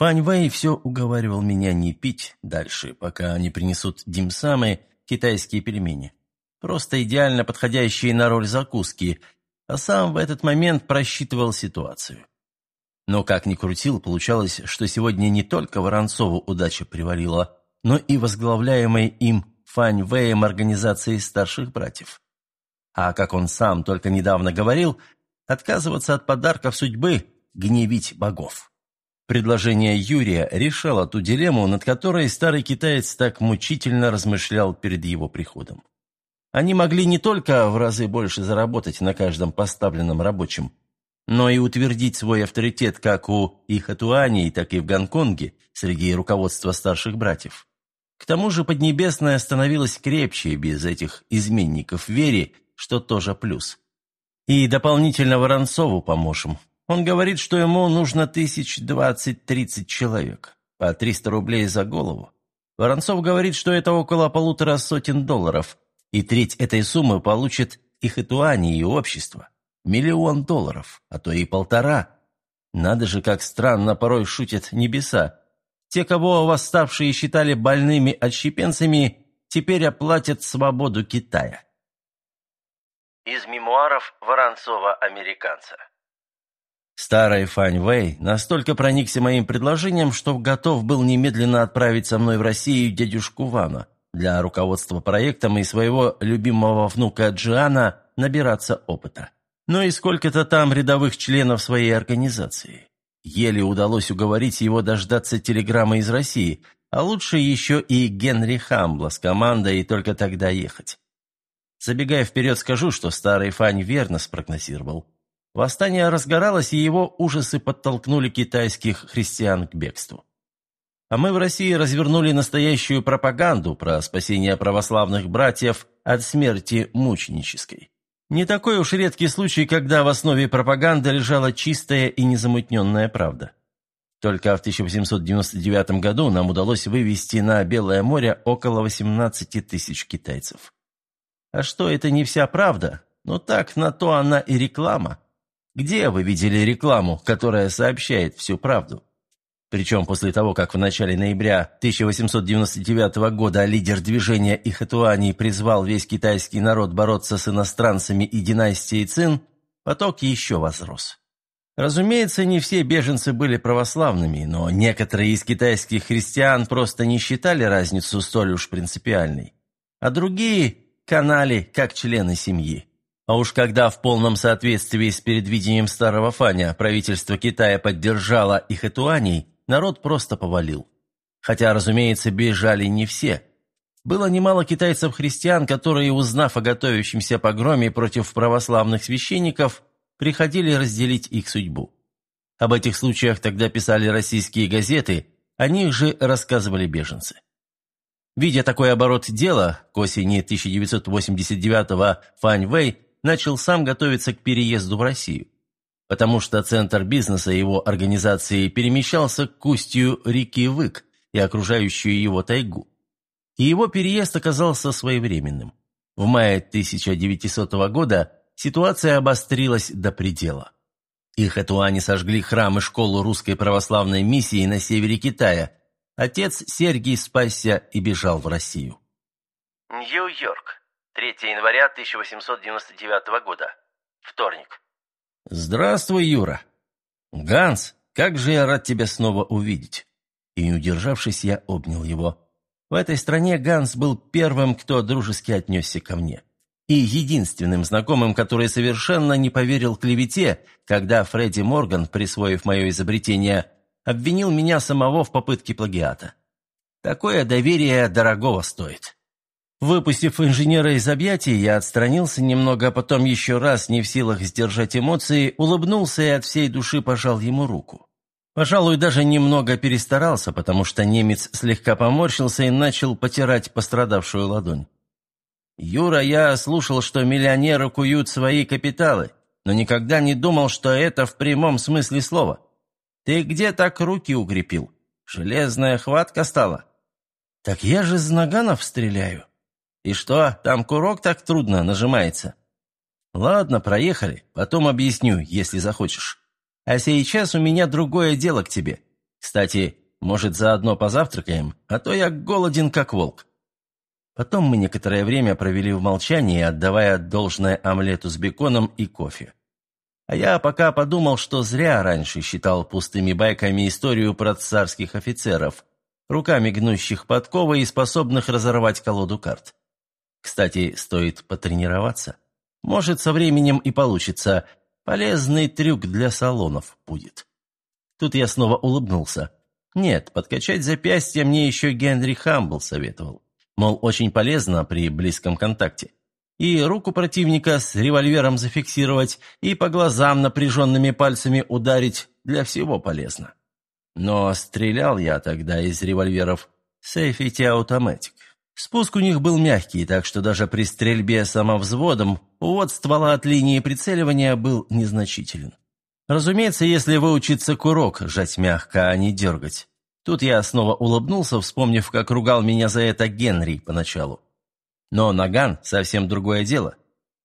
Фань Вэй все уговаривал меня не пить дальше, пока не принесут димсамы, китайские пельмени. Просто идеально подходящие на роль закуски, а сам в этот момент просчитывал ситуацию. Но как ни крутил, получалось, что сегодня не только Воронцову удача привалила, но и возглавляемой им Фань Вэем организации старших братьев. А как он сам только недавно говорил, отказываться от подарков судьбы – гневить богов. Предложение Юрия решало ту дилемму, над которой старый китаец так мучительно размышлял перед его приходом. Они могли не только в разы больше заработать на каждом поставленном рабочем, но и утвердить свой авторитет как у Ихатуаней, так и в Гонконге среди руководства старших братьев. К тому же Поднебесная становилась крепче без этих изменников вере, что тоже плюс. И дополнительно Воронцову поможем. Он говорит, что ему нужно тысяч двадцать-тридцать человек, по триста рублей за голову. Воронцов говорит, что это около полутора сотен долларов, и треть этой суммы получит их Итуани и общество. Миллион долларов, а то и полтора. Надо же, как странно порой шутят небеса. Те, кого восставшие считали больными отщепенцами, теперь оплатят свободу Китая. Из мемуаров Воронцова-американца. Старый Фань Вэй настолько проникся моим предложением, что готов был немедленно отправить со мной в Россию дядюшку Вана для руководства проектом и своего любимого внука Джиана набираться опыта но и сколько-то там рядовых членов своей организации. Еле удалось уговорить его дождаться телеграммы из России, а лучше еще и Генри Хамбла с командой и только тогда ехать. Забегая вперед, скажу, что старый Фань верно спрогнозировал. Восстание разгоралось, и его ужасы подтолкнули китайских христиан к бегству. А мы в России развернули настоящую пропаганду про спасение православных братьев от смерти мученической. Не такой уж редкий случай, когда в основе пропаганды лежала чистая и незамутненная правда. Только в 1899 году нам удалось вывести на Белое море около 18 тысяч китайцев. А что это не вся правда? Ну так, на то она и реклама. Где вы видели рекламу, которая сообщает всю правду? Причем после того, как в начале ноября 1899 года лидер движения Ихатуани призвал весь китайский народ бороться с иностранцами и династией Цин, поток еще возрос. Разумеется, не все беженцы были православными, но некоторые из китайских христиан просто не считали разницу столь уж принципиальной, а другие канали как члены семьи. А уж когда в полном соответствии с предвидением старого Фаня правительство Китая поддержало Ихатуаней, народ просто повалил. Хотя, разумеется, бежали не все. Было немало китайцев-христиан, которые, узнав о готовящемся погроме против православных священников, приходили разделить их судьбу. Об этих случаях тогда писали российские газеты, о них же рассказывали беженцы. Видя такой оборот дела, к осени 1989-го Фань Вэй начал сам готовиться к переезду в Россию потому что центр бизнеса его организации перемещался к устью реки Вык и окружающую его тайгу. И его переезд оказался своевременным. В мае 1900 года ситуация обострилась до предела. Их этуане сожгли храм и школу русской православной миссии на севере Китая. Отец Сергий спасся и бежал в Россию. Нью-Йорк. 3 января 1899 года. Вторник. «Здравствуй, Юра!» «Ганс, как же я рад тебя снова увидеть!» И, не удержавшись, я обнял его. В этой стране Ганс был первым, кто дружески отнесся ко мне. И единственным знакомым, который совершенно не поверил клевете, когда Фредди Морган, присвоив мое изобретение, обвинил меня самого в попытке плагиата. Такое доверие дорогого стоит. Выпустив инженера из объятий, я отстранился немного, а потом еще раз, не в силах сдержать эмоции, улыбнулся и от всей души пожал ему руку. Пожалуй, даже немного перестарался, потому что немец слегка поморщился и начал потирать пострадавшую ладонь. «Юра, я слушал, что миллионеры куют свои капиталы, но никогда не думал, что это в прямом смысле слова. Ты где так руки укрепил? Железная хватка стала?» «Так я же с наганов стреляю». «И что, там курок так трудно нажимается?» «Ладно, проехали, потом объясню, если захочешь. А сейчас у меня другое дело к тебе. Кстати, может, заодно позавтракаем, а то я голоден, как волк». Потом мы некоторое время провели в молчании, отдавая должное омлету с беконом и кофе. А я пока подумал, что зря раньше считал пустыми байками историю про царских офицеров, руками гнущих подковы и способных разорвать колоду карт. Кстати, стоит потренироваться. Может, со временем и получится. Полезный трюк для салонов будет. Тут я снова улыбнулся. Нет, подкачать запястье мне еще Генри Хамбл советовал. Мол, очень полезно при близком контакте. И руку противника с револьвером зафиксировать, и по глазам напряженными пальцами ударить для всего полезно. Но стрелял я тогда из револьверов Safety Automatic. Спуск у них был мягкий, так что даже при стрельбе самовзводом увод ствола от линии прицеливания был незначителен. Разумеется, если выучиться курок жать мягко, а не дергать. Тут я снова улыбнулся, вспомнив, как ругал меня за это Генри поначалу. Но наган – совсем другое дело.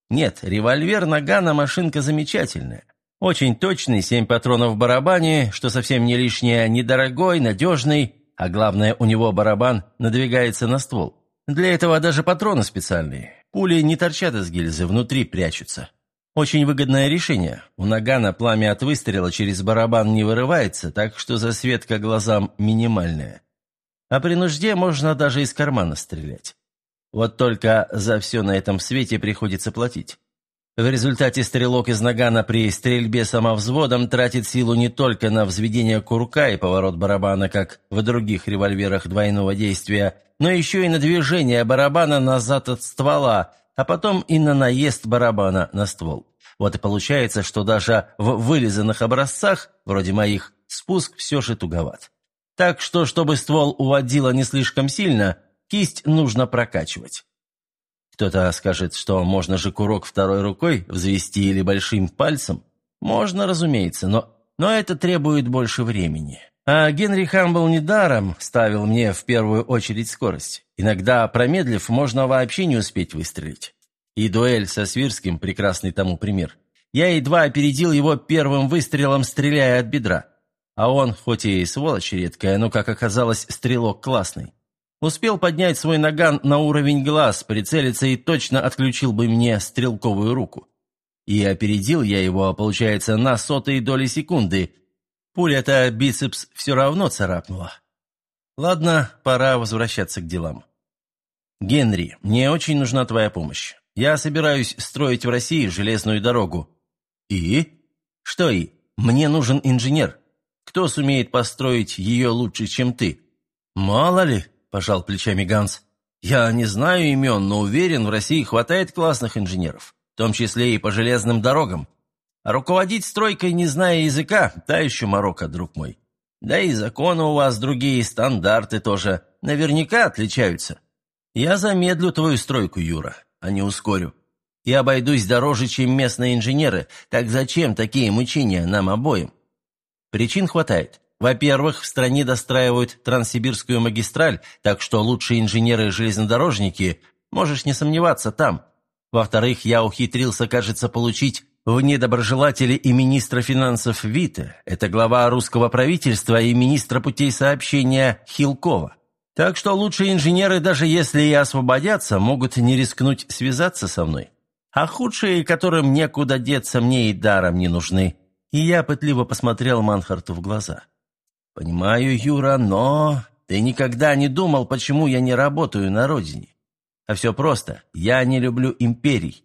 Нет, револьвер нагана – машинка замечательная. Очень точный, семь патронов в барабане, что совсем не лишнее, недорогой, надежный, а главное, у него барабан надвигается на ствол. Для этого даже патроны специальные. Пули не торчат из гильзы, внутри прячутся. Очень выгодное решение. У нагана пламя от выстрела через барабан не вырывается, так что засветка глазам минимальная. А при нужде можно даже из кармана стрелять. Вот только за все на этом свете приходится платить. В результате стрелок из нагана при стрельбе самовзводом тратит силу не только на взведение курка и поворот барабана, как в других револьверах двойного действия, но еще и на движение барабана назад от ствола, а потом и на наезд барабана на ствол. Вот и получается, что даже в вылизанных образцах, вроде моих, спуск все же туговат. Так что, чтобы ствол уводило не слишком сильно, кисть нужно прокачивать. Кто-то скажет, что можно же курок второй рукой взвести или большим пальцем. Можно, разумеется, но, но это требует больше времени. А Генри Хамбл недаром ставил мне в первую очередь скорость. Иногда, промедлив, можно вообще не успеть выстрелить. И дуэль со Свирским – прекрасный тому пример. Я едва опередил его первым выстрелом, стреляя от бедра. А он, хоть и сволочь редкая, но, как оказалось, стрелок классный. Успел поднять свой наган на уровень глаз, прицелиться и точно отключил бы мне стрелковую руку. И опередил я его, получается, на сотые доли секунды – Пуля-то бицепс все равно царапнула. Ладно, пора возвращаться к делам. Генри, мне очень нужна твоя помощь. Я собираюсь строить в России железную дорогу. И? Что и? Мне нужен инженер. Кто сумеет построить ее лучше, чем ты? Мало ли, пожал плечами Ганс. Я не знаю имен, но уверен, в России хватает классных инженеров, в том числе и по железным дорогам. А руководить стройкой, не зная языка, та еще морока, друг мой. Да и законы у вас другие, стандарты тоже. Наверняка отличаются. Я замедлю твою стройку, Юра, а не ускорю. И обойдусь дороже, чем местные инженеры. Так зачем такие мучения нам обоим? Причин хватает. Во-первых, в стране достраивают Транссибирскую магистраль, так что лучшие инженеры-железнодорожники, можешь не сомневаться, там. Во-вторых, я ухитрился, кажется, получить Вне доброжелатели и министра финансов Вита, это глава русского правительства и министра путей сообщения Хилкова. Так что лучшие инженеры, даже если и освободятся, могут не рискнуть связаться со мной. А худшие, которым некуда деться, мне и даром не нужны. И я пытливо посмотрел Манхарту в глаза. «Понимаю, Юра, но ты никогда не думал, почему я не работаю на родине. А все просто. Я не люблю империй.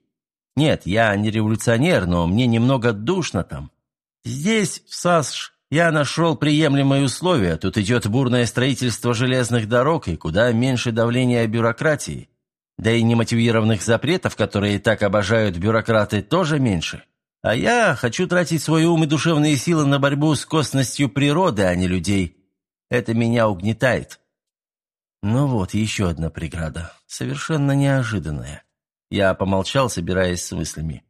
Нет, я не революционер, но мне немного душно там. Здесь, в САСШ, я нашел приемлемые условия. Тут идет бурное строительство железных дорог и куда меньше давления бюрократии. Да и немотивированных запретов, которые так обожают бюрократы, тоже меньше. А я хочу тратить свой ум и душевные силы на борьбу с косностью природы, а не людей. Это меня угнетает. Ну вот, еще одна преграда. Совершенно неожиданная. Я помолчал, собираясь с мыслями.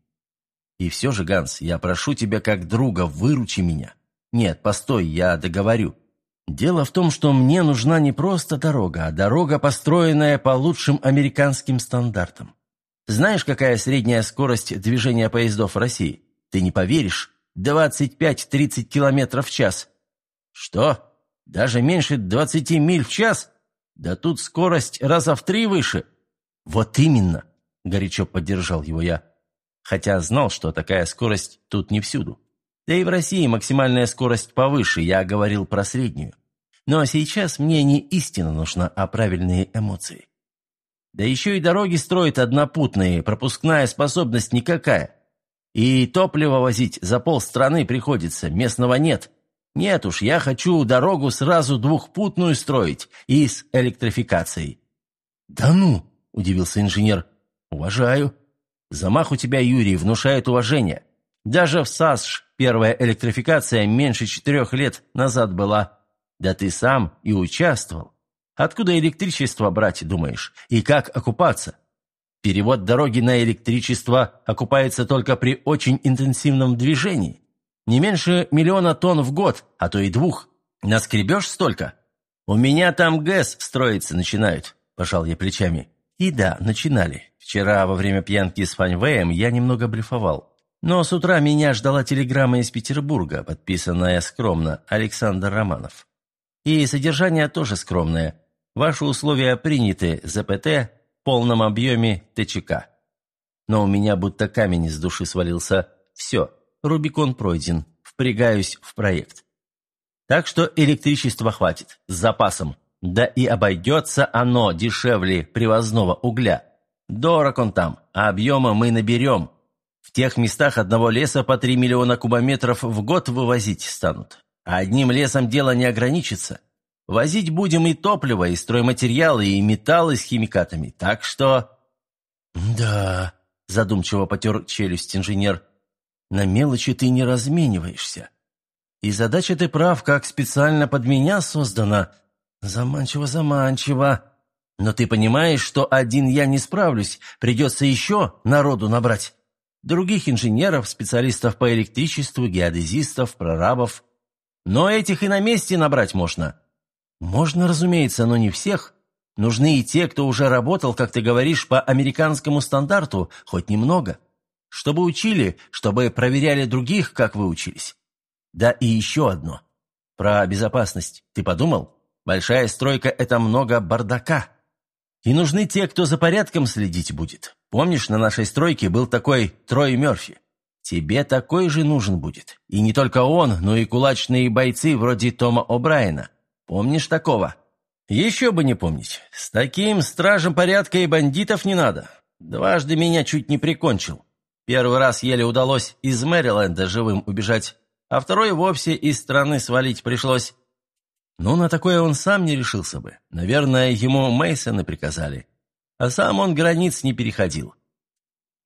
«И все же, Ганс, я прошу тебя как друга, выручи меня. Нет, постой, я договорю. Дело в том, что мне нужна не просто дорога, а дорога, построенная по лучшим американским стандартам. Знаешь, какая средняя скорость движения поездов в России? Ты не поверишь. 25-30 километров в час. Что? Даже меньше двадцати миль в час? Да тут скорость раза в три выше. Вот именно, горячо поддержал его я. Хотя знал, что такая скорость тут не всюду. Да и в России максимальная скорость повыше, я говорил про среднюю. Но сейчас мне не истина нужна, а правильные эмоции. Да еще и дороги строят однопутные, пропускная способность никакая. И топливо возить за полстраны приходится, местного нет. Нет уж, я хочу дорогу сразу двухпутную строить и с электрификацией». «Да ну!» – удивился инженер. «Уважаю. Замах у тебя, Юрий, внушает уважение. Даже в САСШ первая электрификация меньше четырех лет назад была. Да ты сам и участвовал. Откуда электричество брать, думаешь? И как окупаться? Перевод дороги на электричество окупается только при очень интенсивном движении. Не меньше миллиона тонн в год, а то и двух. Наскребешь столько? У меня там ГЭС строиться начинают, пожал я плечами. И да, начинали. Вчера во время пьянки с Фаньвеем я немного блефовал. Но с утра меня ждала телеграмма из Петербурга, подписанная скромно Александр Романов. И содержание тоже скромное. Ваши условия приняты, ЗПТ, в полном объеме ТЧК. Но у меня будто камень из души свалился. Все, Рубикон пройден, впрягаюсь в проект. Так что электричества хватит, с запасом. Да и обойдется оно дешевле привозного угля. Дорог он там, а объема мы наберем. В тех местах одного леса по 3 миллиона кубометров в год вывозить станут. А одним лесом дело не ограничится. Возить будем и топливо, и стройматериалы, и металлы с химикатами. Так что...» «Да...» – задумчиво потер челюсть инженер. «На мелочи ты не размениваешься. И задача ты прав, как специально под меня создана. Заманчиво-заманчиво. Но ты понимаешь, что один я не справлюсь, придется еще народу набрать. Других инженеров, специалистов по электричеству, геодезистов, прорабов. Но этих и на месте набрать можно. Можно, разумеется, но не всех. Нужны и те, кто уже работал, как ты говоришь, по американскому стандарту, хоть немного. Чтобы учили, чтобы проверяли других, как вы учились. Да и еще одно. Про безопасность ты подумал? Большая стройка – это много бардака. И нужны те, кто за порядком следить будет. Помнишь, на нашей стройке был такой Трой Мерфи? Тебе такой же нужен будет. И не только он, но и кулачные бойцы вроде Тома О'Брайена. Помнишь такого? Еще бы не помнить. С таким стражем порядка и бандитов не надо. Дважды меня чуть не прикончил. Первый раз еле удалось из Мэриленда живым убежать, а второй вовсе из страны свалить пришлось. Но на такое он сам не решился бы. Наверное, ему Мейсоны приказали. А сам он границ не переходил.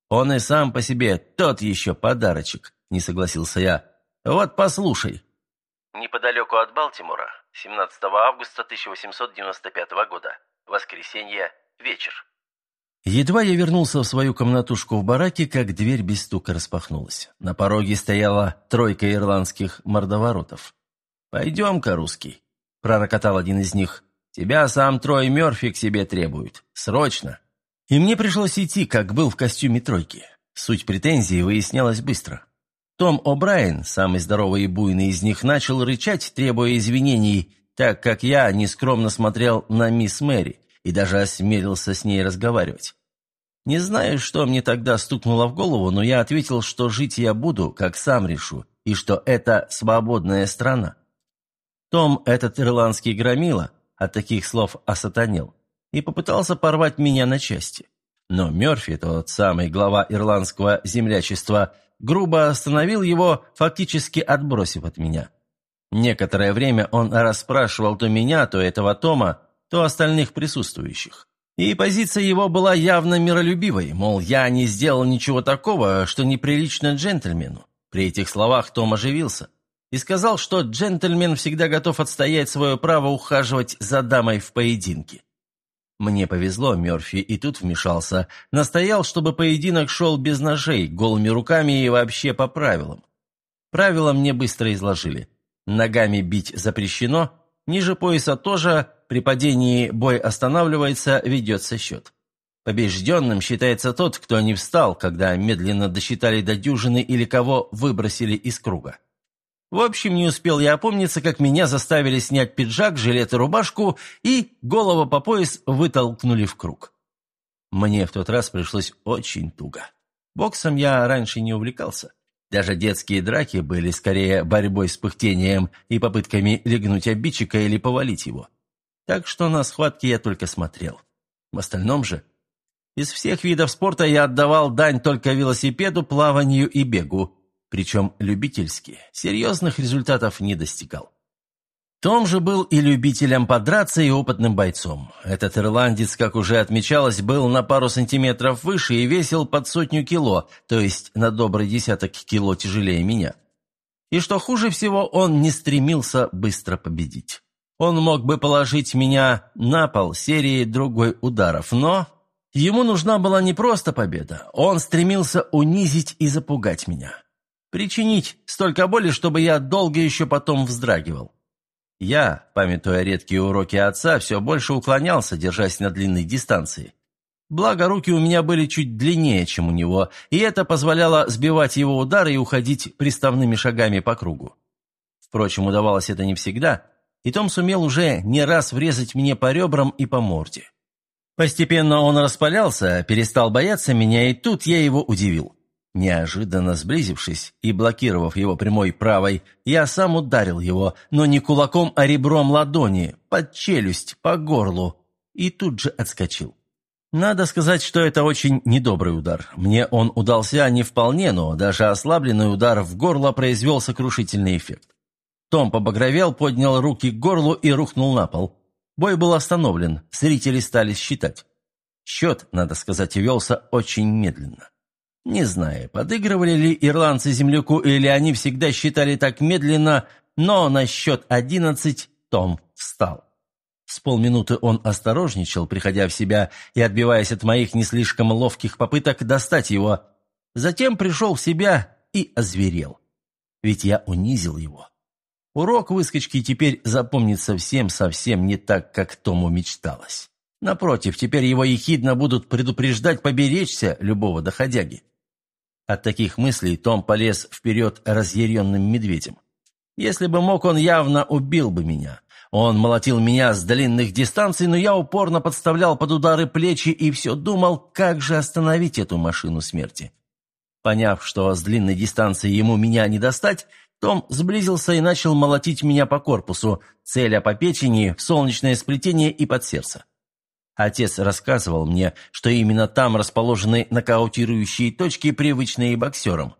Он и сам по себе тот еще подарочек, не согласился я. Вот послушай. Неподалеку от Балтимора 17 августа 1895 года. Воскресенье. Вечер. Едва я вернулся в свою комнатушку в бараке, как дверь без стука распахнулась. На пороге стояла тройка ирландских мордоворотов. «Пойдем-ка, русский», — пророкотал один из них. «Тебя сам Трой Мёрфи к себе требует. Срочно». И мне пришлось идти, как был в костюме тройки. Суть претензий выяснялась быстро. Том О'Брайен, самый здоровый и буйный из них, начал рычать, требуя извинений, так как я нескромно смотрел на мисс Мэри и даже осмелился с ней разговаривать. Не знаю, что мне тогда стукнуло в голову, но я ответил, что жить я буду, как сам решу, и что это свободная страна. Том, этот ирландский громила, от таких слов осатанел, и попытался порвать меня на части. Но Мёрфи, тот самый глава ирландского землячества, грубо остановил его, фактически отбросив от меня. Некоторое время он расспрашивал то меня, то этого Тома, то остальных присутствующих. И позиция его была явно миролюбивой, мол, я не сделал ничего такого, что неприлично джентльмену. При этих словах Том оживился и сказал, что джентльмен всегда готов отстоять свое право ухаживать за дамой в поединке. Мне повезло, Мёрфи и тут вмешался. Настоял, чтобы поединок шел без ножей, голыми руками и вообще по правилам. Правила мне быстро изложили. Ногами бить запрещено, ниже пояса тоже, при падении бой останавливается, ведется счет. Побежденным считается тот, кто не встал, когда медленно досчитали до дюжины или кого выбросили из круга. В общем, не успел я опомниться, как меня заставили снять пиджак, жилет и рубашку, и голову по пояс вытолкнули в круг. Мне в тот раз пришлось очень туго. Боксом я раньше не увлекался. Даже детские драки были скорее борьбой с пыхтением и попытками легнуть обидчика или повалить его. Так что на схватки я только смотрел. В остальном же... Из всех видов спорта я отдавал дань только велосипеду, плаванию и бегу, причем любительски. Серьезных результатов не достигал. Том же был и любителем подраться, и опытным бойцом. Этот ирландец, как уже отмечалось, был на пару сантиметров выше и весил под сотню кило, то есть на добрый десяток кило тяжелее меня. И что хуже всего, он не стремился быстро победить. Он мог бы положить меня на пол серии другой ударов, но ему нужна была не просто победа, он стремился унизить и запугать меня. Причинить столько боли, чтобы я долго еще потом вздрагивал. Я, памятуя редкие уроки отца, все больше уклонялся, держась на длинной дистанции. Благо, руки у меня были чуть длиннее, чем у него, и это позволяло сбивать его удары и уходить приставными шагами по кругу. Впрочем, удавалось это не всегда, и Том сумел уже не раз врезать мне по ребрам и по морде. Постепенно он распалялся, перестал бояться меня, и тут я его удивил. Неожиданно сблизившись и блокировав его прямой правой, я сам ударил его, но не кулаком, а ребром ладони, под челюсть, по горлу, и тут же отскочил. Надо сказать, что это очень недобрый удар. Мне он удался не вполне, но даже ослабленный удар в горло произвел сокрушительный эффект. Том побагровел, поднял руки к горлу и рухнул на пол. Бой был остановлен, зрители стали считать. Счет, надо сказать, велся очень медленно. Не знаю, подыгрывали ли ирландцы земляку или они всегда считали так медленно, но на счет одиннадцать Том встал. С полминуты он осторожничал, приходя в себя и отбиваясь от моих не слишком ловких попыток достать его. Затем пришел в себя и озверел. Ведь я унизил его. Урок выскочки теперь запомнится всем совсем не так, как Тому мечталось. Напротив, теперь его ехидно будут предупреждать поберечься любого доходяги. От таких мыслей Том полез вперед разъяренным медведем. Если бы мог, он явно убил бы меня. Он молотил меня с длинных дистанций, но я упорно подставлял под удары плечи и все думал, как же остановить эту машину смерти. Поняв, что с длинной дистанции ему меня не достать, том сблизился и начал молотить меня по корпусу, целя по печени, в солнечное сплетение и под сердце. Отец рассказывал мне, что именно там расположены нокаутирующие точки, привычные боксерам.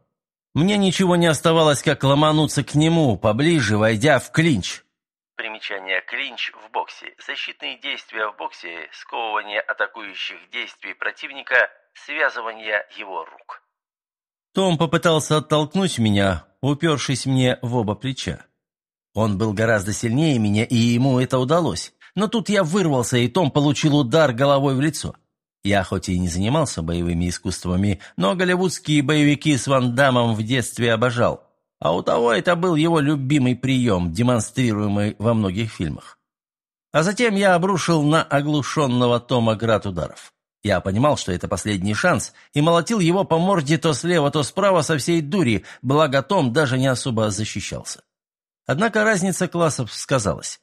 Мне ничего не оставалось, как ломануться к нему, поближе, войдя в клинч. Примечание «клинч» в боксе. Защитные действия в боксе, сковывание атакующих действий противника, связывание его рук. Том попытался оттолкнуть меня, упершись мне в оба плеча. Он был гораздо сильнее меня, и ему это удалось. Но тут я вырвался, и Том получил удар головой в лицо. Я хоть и не занимался боевыми искусствами, но голливудские боевики с Ван Дамом в детстве обожал. А у того это был его любимый прием, демонстрируемый во многих фильмах. А затем я обрушил на оглушенного Тома град ударов. Я понимал, что это последний шанс, и молотил его по морде то слева, то справа со всей дури, благо Том даже не особо защищался. Однако разница классов сказалась.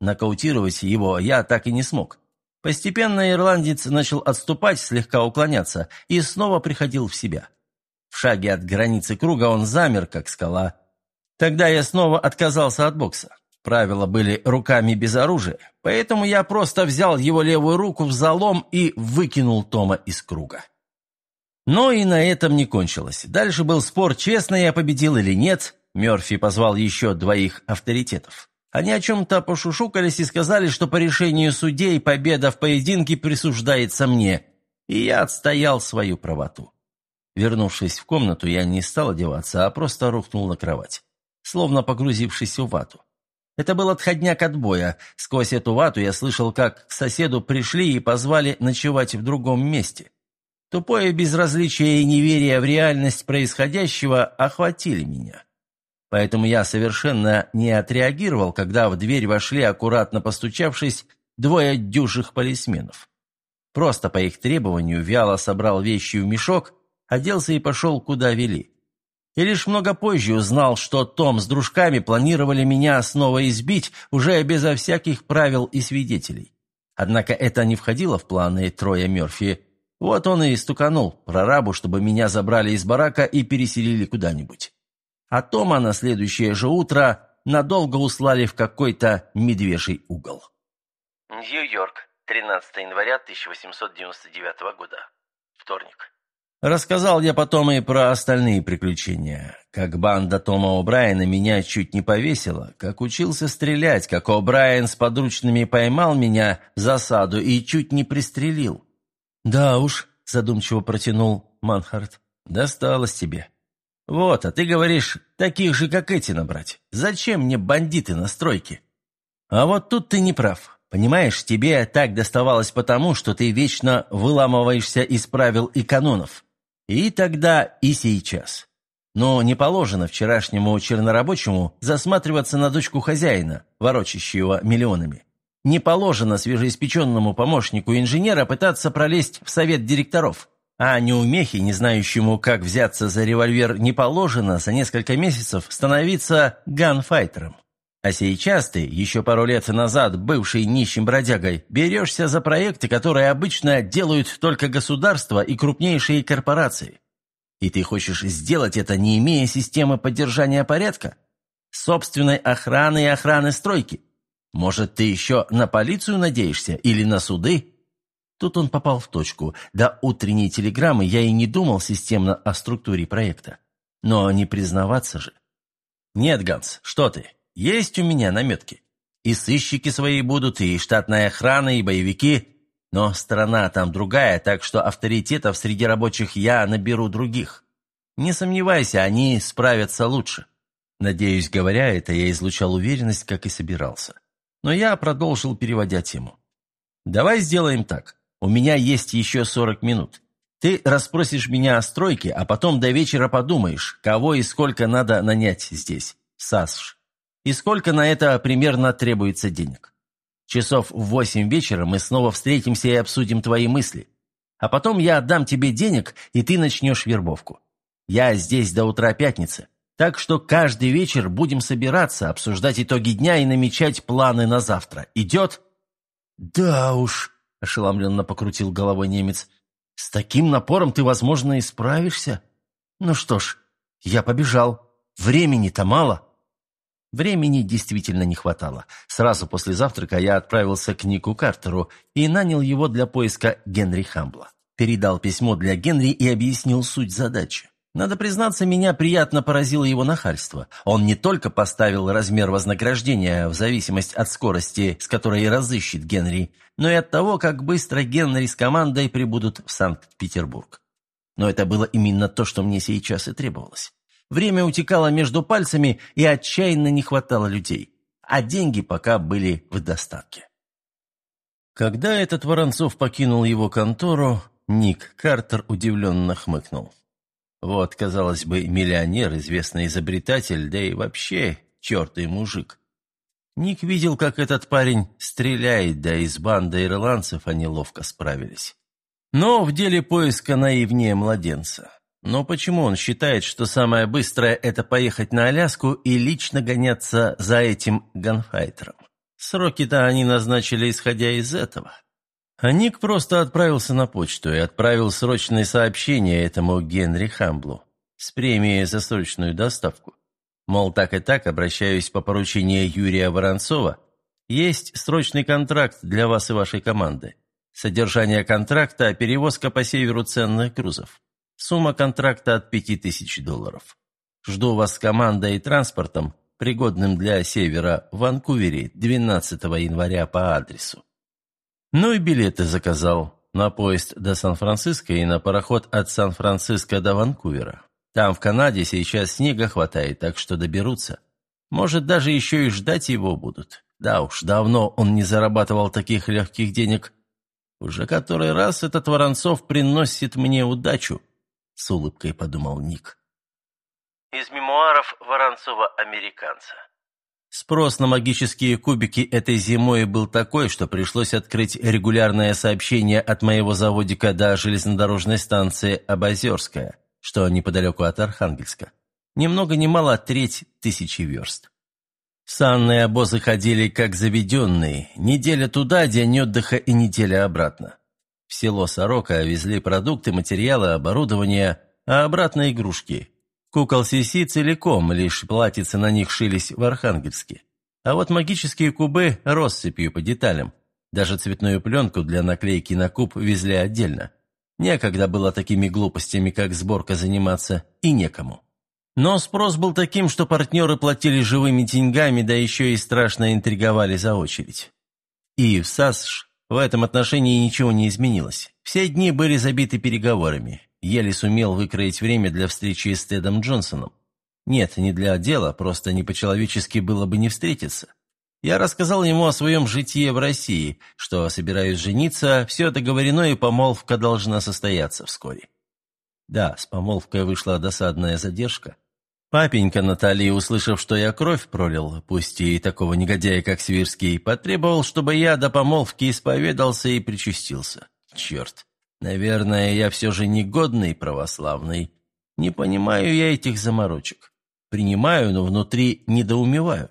Нокаутировать его я так и не смог. Постепенно ирландец начал отступать, слегка уклоняться, и снова приходил в себя. В шаге от границы круга он замер, как скала. Тогда я снова отказался от бокса. Правила были руками без оружия, поэтому я просто взял его левую руку в залом и выкинул Тома из круга. Но и на этом не кончилось. Дальше был спор, честно я победил или нет. Мерфи позвал еще двоих авторитетов. Они о чем-то пошушукались и сказали, что по решению судей победа в поединке присуждается мне, и я отстоял свою правоту. Вернувшись в комнату, я не стал одеваться, а просто рухнул на кровать, словно погрузившись в вату. Это был отходняк от боя. Сквозь эту вату я слышал, как к соседу пришли и позвали ночевать в другом месте. Тупое безразличие и неверие в реальность происходящего охватили меня. Поэтому я совершенно не отреагировал, когда в дверь вошли, аккуратно постучавшись, двое дюжих полисменов. Просто по их требованию вяло собрал вещи в мешок, оделся и пошел, куда вели. И лишь много позже узнал, что Том с дружками планировали меня снова избить, уже безо всяких правил и свидетелей. Однако это не входило в планы Троя Мерфи. Вот он и стуканул прорабу, чтобы меня забрали из барака и переселили куда-нибудь. А Тома на следующее же утро надолго услали в какой-то медвежий угол. Нью-Йорк, 13 января 1899 года. Вторник. Рассказал я потом и про остальные приключения. Как банда Тома О'Брайена меня чуть не повесила, как учился стрелять, как О'Брайен с подручными поймал меня засаду и чуть не пристрелил. «Да уж», — задумчиво протянул Манхарт, — «досталось тебе». «Вот, а ты говоришь, таких же, как эти набрать. Зачем мне бандиты на стройке?» «А вот тут ты не прав. Понимаешь, тебе так доставалось потому, что ты вечно выламываешься из правил и канонов. И тогда, и сейчас. Но не положено вчерашнему чернорабочему засматриваться на дочку хозяина, ворочащего миллионами. Не положено свежеиспеченному помощнику инженера пытаться пролезть в совет директоров. А неумехе, не знающему, как взяться за револьвер, не положено за несколько месяцев становиться ганфайтером. А сейчас ты, еще пару лет назад бывший нищим бродягой, берешься за проекты, которые обычно делают только государства и крупнейшие корпорации. И ты хочешь сделать это, не имея системы поддержания порядка? Собственной охраны и охраны стройки? Может, ты еще на полицию надеешься или на суды? Тут он попал в точку. До утренней телеграммы я и не думал системно о структуре проекта. Но не признаваться же. Нет, Ганс, что ты? Есть у меня наметки. И сыщики свои будут, и штатная охрана, и боевики. Но страна там другая, так что авторитетов среди рабочих я наберу других. Не сомневайся, они справятся лучше. Надеюсь, говоря это, я излучал уверенность, как и собирался. Но я продолжил, переводя тему. «Давай сделаем так. У меня есть еще 40 минут. Ты расспросишь меня о стройке, а потом до вечера подумаешь, кого и сколько надо нанять здесь, САСШ. И сколько на это примерно требуется денег. Часов в восемь вечера мы снова встретимся и обсудим твои мысли. А потом я отдам тебе денег, и ты начнешь вербовку. Я здесь до утра пятницы, так что каждый вечер будем собираться, обсуждать итоги дня и намечать планы на завтра. Идет?» «Да уж», — ошеломленно покрутил головой немец, — «с таким напором ты, возможно, и справишься. Ну что ж, я побежал. Времени-то мало». Времени действительно не хватало. Сразу после завтрака я отправился к Нику Картеру и нанял его для поиска Генри Хамбла. Передал письмо для Генри и объяснил суть задачи. Надо признаться, меня приятно поразило его нахальство. Он не только поставил размер вознаграждения в зависимость от скорости, с которой разыщет Генри, но и от того, как быстро Генри с командой прибудут в Санкт-Петербург. Но это было именно то, что мне сейчас и требовалось. Время утекало между пальцами, и отчаянно не хватало людей. А деньги пока были в достатке. Когда этот Воронцов покинул его контору, Ник Картер удивленно хмыкнул. Вот, казалось бы, миллионер, известный изобретатель, да и вообще чертый мужик. Ник видел, как этот парень стреляет, да и с бандой ирландцев они ловко справились. Но в деле поиска наивнее младенца. Но почему он считает, что самое быстрое – это поехать на Аляску и лично гоняться за этим ганфайтером? Сроки-то они назначили, исходя из этого. А Ник просто отправился на почту и отправил срочное сообщение этому Генри Хамблу с премией за срочную доставку. Мол, так и так, обращаюсь по поручению Юрия Воронцова, есть срочный контракт для вас и вашей команды. Содержание контракта – перевозка по северу ценных грузов. Сумма контракта от 5000 долларов. Жду вас с командой и транспортом, пригодным для севера, в Ванкувере 12 января по адресу. Ну и билеты заказал на поезд до Сан-Франциско и на пароход от Сан-Франциско до Ванкувера. Там в Канаде сейчас снега хватает, так что доберутся. Может, даже еще и ждать его будут. Да уж, давно он не зарабатывал таких легких денег. Уже который раз этот Воронцов приносит мне удачу. — с улыбкой подумал Ник. Из мемуаров Воронцова-американца. Спрос на магические кубики этой зимой был такой, что пришлось открыть регулярное сообщение от моего заводика до железнодорожной станции Абазерская, что неподалеку от Архангельска. Ни много ни мало треть тысячи верст. Санные обозы ходили как заведенные, неделя туда, день отдыха и неделя обратно. В село Сорока везли продукты, материалы, оборудование, а обратно игрушки. Кукол Сиси целиком, лишь платьицы на них шились в Архангельске. А вот магические кубы россыпью по деталям. Даже цветную пленку для наклейки на куб везли отдельно. Некогда было такими глупостями, как сборка, заниматься, и некому. Но спрос был таким, что партнеры платили живыми деньгами, да еще и страшно интриговали за очередь. И в САСШ в этом отношении ничего не изменилось. Все дни были забиты переговорами. Еле сумел выкроить время для встречи с Тедом Джонсоном. Нет, не для дела, просто не по-человечески было бы не встретиться. Я рассказал ему о своем житии в России, что собираюсь жениться, все договорено и помолвка должна состояться вскоре. Да, с помолвкой вышла досадная задержка. Папенька Натальи, услышав, что я кровь пролил, пусть и такого негодяя, как Свирский, потребовал, чтобы я до помолвки исповедался и причастился. Черт, наверное, я все же негодный православный. Не понимаю я этих заморочек. Принимаю, но внутри недоумеваю.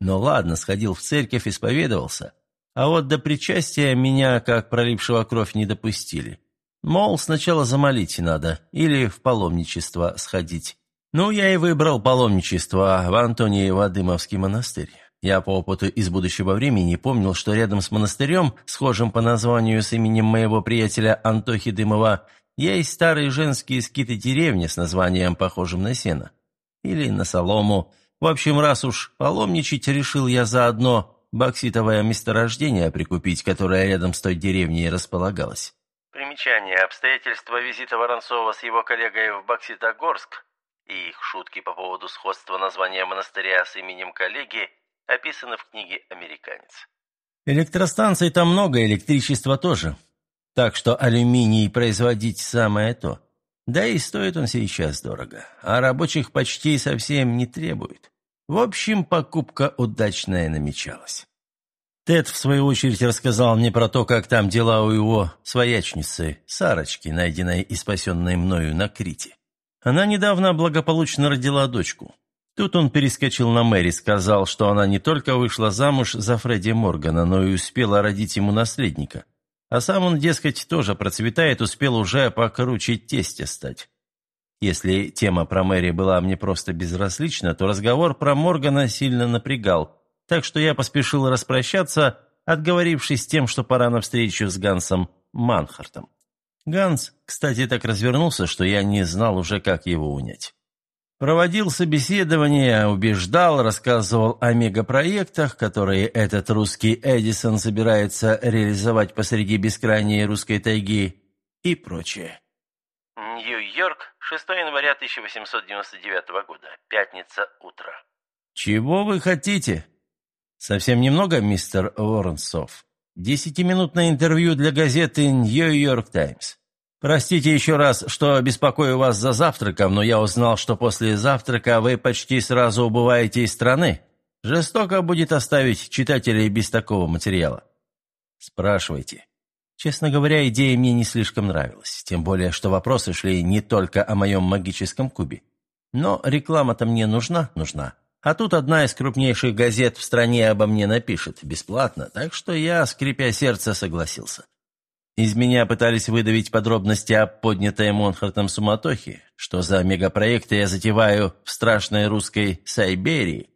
Но ладно, сходил в церковь, исповедовался. А вот до причастия меня, как пролившего кровь, не допустили. Мол, сначала замолить надо или в паломничество сходить. Ну, я и выбрал паломничество в Антониево-Дымовский монастырь. Я по опыту из будущего времени помнил, что рядом с монастырем, схожим по названию с именем моего приятеля Антохи Дымова, есть старые женские скиты деревни с названием, похожим на сено. Или на солому. В общем, раз уж паломничать, решил я заодно бокситовое месторождение прикупить, которое рядом с той деревней располагалось. Примечание. Обстоятельства визита Воронцова с его коллегой в Бокситогорск и их шутки по поводу сходства названия монастыря с именем коллеги описаны в книге «Американец». Электростанций там много, электричества тоже. Так что алюминий производить самое то. Да и стоит он сейчас дорого, а рабочих почти совсем не требует. В общем, покупка удачная намечалась. Тед, в свою очередь, рассказал мне про то, как там дела у его своячницы, Сарочки, найденной и спасенной мною на Крите. Она недавно благополучно родила дочку. Тут он перескочил на Мэри, сказал, что она не только вышла замуж за Фредди Моргана, но и успела родить ему наследника. А сам он, дескать, тоже процветает, успел уже покруче тестя стать. Если тема про Мэри была мне просто безразлична, то разговор про Моргана сильно напрягал, так что я поспешил распрощаться, отговорившись тем, что пора на встречу с Гансом Манхартом. Ганс, кстати, так развернулся, что я не знал уже, как его унять. Проводил собеседование, убеждал, рассказывал о мегапроектах, которые этот русский Эдисон собирается реализовать посреди бескрайней русской тайги и прочее. Нью-Йорк, 6 января 1899 года, пятница, утро. «Чего вы хотите?» «Совсем немного, мистер Воронцов?» Десятиминутное интервью для газеты «Нью-Йорк Таймс». Простите еще раз, что беспокою вас за завтраком, но я узнал, что после завтрака вы почти сразу убываете из страны. Жестоко будет оставить читателей без такого материала. Спрашивайте. Честно говоря, идея мне не слишком нравилась, тем более, что вопросы шли не только о моем магическом кубе. Но реклама-то мне нужна, нужна. А тут одна из крупнейших газет в стране обо мне напишет, бесплатно, так что я, скрипя сердце, согласился. Из меня пытались выдавить подробности о поднятой Монхартом суматохе, что за мегапроекты я затеваю в страшной русской Сайберии.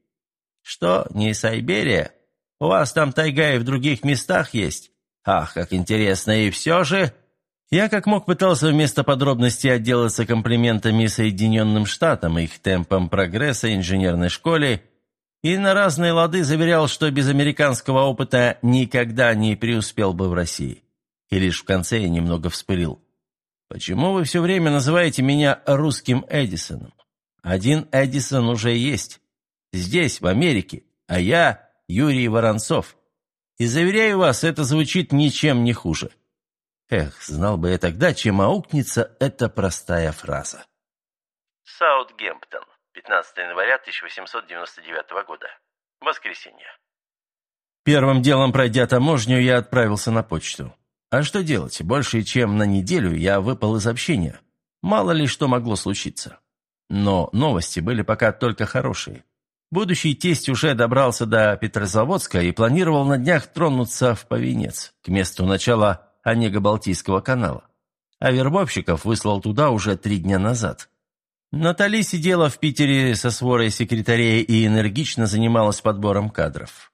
Что, не Сайберия? У вас там тайга и в других местах есть? Ах, как интересно, и все же... Я как мог пытался вместо подробностей отделаться комплиментами Соединенным Штатам, их темпом прогресса, инженерной школе, и на разные лады заверял, что без американского опыта никогда не преуспел бы в России. И лишь в конце я немного вспылил. «Почему вы все время называете меня русским Эдисоном? Один Эдисон уже есть. Здесь, в Америке, а я Юрий Воронцов. И заверяю вас, это звучит ничем не хуже». Эх, знал бы я тогда, чем аукнется эта простая фраза. Саутгемптон, 15 января 1899 года. Воскресенье. Первым делом, пройдя таможню, я отправился на почту. А что делать? Больше чем на неделю я выпал из общения. Мало ли что могло случиться. Но новости были пока только хорошие. Будущий тесть уже добрался до Петрозаводска и планировал на днях тронуться в Повенец, к месту начала Онего-Балтийского канала. А вербовщиков выслал туда уже три дня назад. Натали сидела в Питере со сворой секретарей и энергично занималась подбором кадров.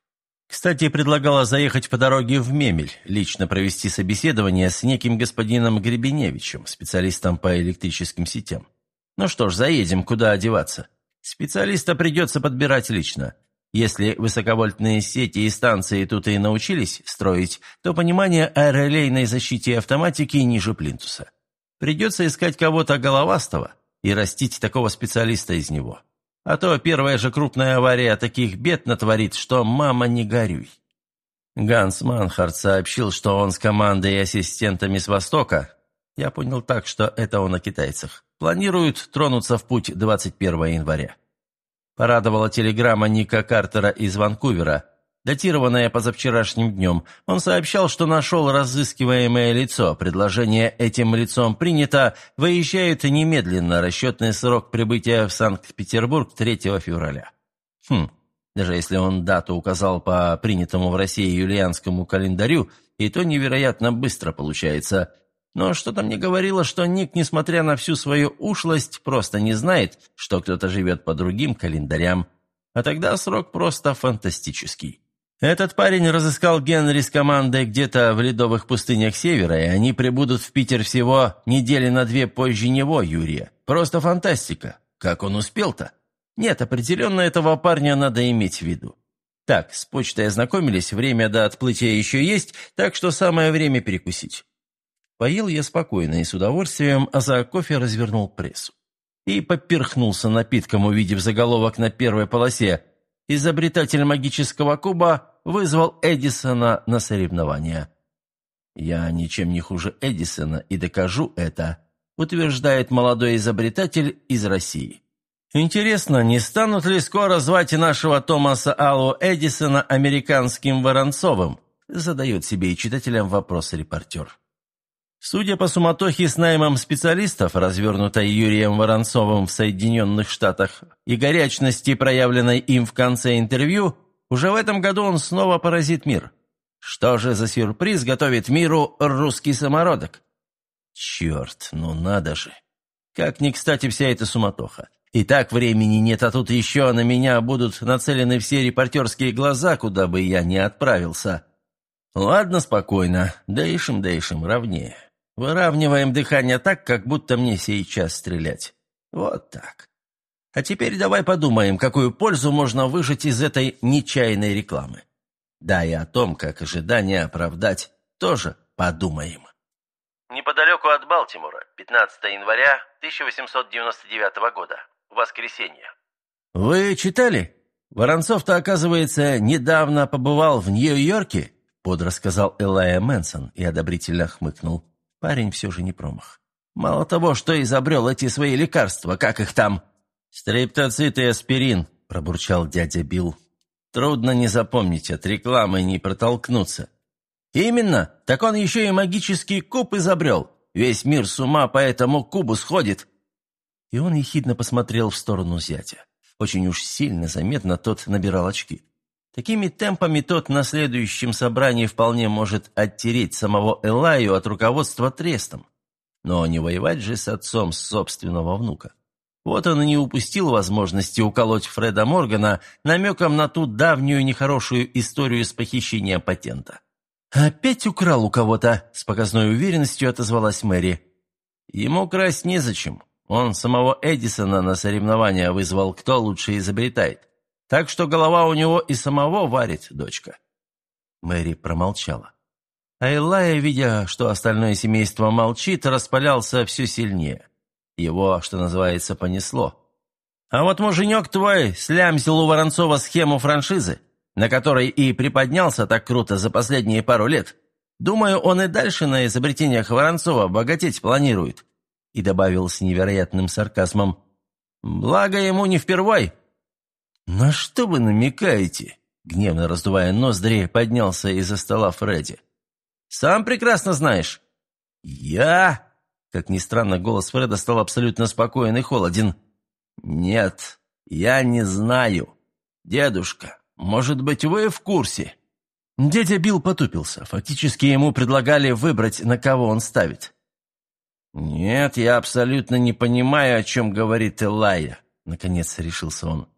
Кстати, предлагала заехать по дороге в Мемель, лично провести собеседование с неким господином Гребеневичем, специалистом по электрическим сетям. Ну что ж, заедем, куда одеваться. Специалиста придется подбирать лично. Если высоковольтные сети и станции тут и научились строить, то понимание о релейной защите и автоматике ниже плинтуса. Придется искать кого-то головастого и растить такого специалиста из него. А то первая же крупная авария таких бед натворит, что мама не горюй. Ганс Манхард сообщил, что он с командой и ассистентами с Востока, я понял так, что это он о китайцах, планируют тронуться в путь 21 января. Порадовала телеграмма Ника Картера из Ванкувера, датированная позавчерашним днем. Он сообщал, что нашел разыскиваемое лицо. Предложение этим лицом принято. Выезжают немедленно. Расчетный срок прибытия в Санкт-Петербург 3 февраля. Хм, даже если он дату указал по принятому в России юлианскому календарю, и то невероятно быстро получается. Но что-то мне говорило, что Ник, несмотря на всю свою ушлость, просто не знает, что кто-то живет по другим календарям. А тогда срок просто фантастический. Этот парень разыскал Генри с командой где-то в ледовых пустынях Севера, и они прибудут в Питер всего недели на две позже него, Юрия. Просто фантастика. Как он успел-то? Нет, определенно этого парня надо иметь в виду. Так, с почтой ознакомились, время до отплытия еще есть, так что самое время перекусить. Поел я спокойно и с удовольствием, а за кофе развернул прессу. И поперхнулся напитком, увидев заголовок на первой полосе. Изобретатель магического куба вызвал Эдисона на соревнования. «Я ничем не хуже Эдисона и докажу это», утверждает молодой изобретатель из России. Интересно, не станут ли скоро звать нашего Томаса Аллу Эдисона американским Воронцовым? Задает себе и читателям вопрос репортер. Судя по суматохе с наймом специалистов, развернутой Юрием Воронцовым в Соединенных Штатах, и горячности, проявленной им в конце интервью, уже в этом году он снова поразит мир. Что же за сюрприз готовит миру русский самородок? Черт, ну надо же. Как не кстати вся эта суматоха. И так времени нет, а тут еще на меня будут нацелены все репортерские глаза, куда бы я ни отправился. Ладно, спокойно. Дейшим, дейшим, ровнее. Выравниваем дыхание так, как будто мне сейчас стрелять. Вот так. А теперь давай подумаем, какую пользу можно выжать из этой нечаянной рекламы. Да и о том, как ожидания оправдать, тоже подумаем. Неподалеку от Балтимора, 15 января 1899 года, воскресенье. Вы читали? Воронцов-то, оказывается, недавно побывал в Нью-Йорке, подрассказал Элайя Мэнсон и одобрительно хмыкнул. Парень все же не промах. Мало того, что изобрел эти свои лекарства, как их там? Стрептоцит и аспирин, пробурчал дядя Билл. Трудно не запомнить, от рекламы не протолкнуться. Именно, так он еще и магический куб изобрел. Весь мир с ума по этому кубу сходит. И он ехидно посмотрел в сторону зятя. Очень уж сильно заметно тот набирал очки. Такими темпами тот на следующем собрании вполне может оттереть самого Элаю от руководства трестом. Но не воевать же с отцом собственного внука. Вот он и не упустил возможности уколоть Фреда Моргана намеком на ту давнюю нехорошую историю с похищением патента. «Опять украл у кого-то», — с показной уверенностью отозвалась Мэри. «Ему красть незачем. Он самого Эдисона на соревнования вызвал, кто лучше изобретает. Так что голова у него и самого варит, дочка». Мэри промолчала. А Элая, видя, что остальное семейство молчит, распалялся все сильнее. Его, что называется, понесло. «А вот муженек твой слямзил у Воронцова схему франшизы, на которой и приподнялся так круто за последние пару лет. Думаю, он и дальше на изобретениях Воронцова богатеть планирует», и добавил с невероятным сарказмом. «Благо ему не впервой, «На что вы намекаете?» Гневно раздувая ноздри, поднялся из-за стола Фредди. «Сам прекрасно знаешь». «Я?» Как ни странно, голос Фреда стал абсолютно спокоен и холоден. «Нет, я не знаю. Дедушка, может быть, вы в курсе?» Дядя Билл потупился. Фактически ему предлагали выбрать, на кого он ставит. «Нет, я абсолютно не понимаю, о чем говорит Элая», — наконец решился он.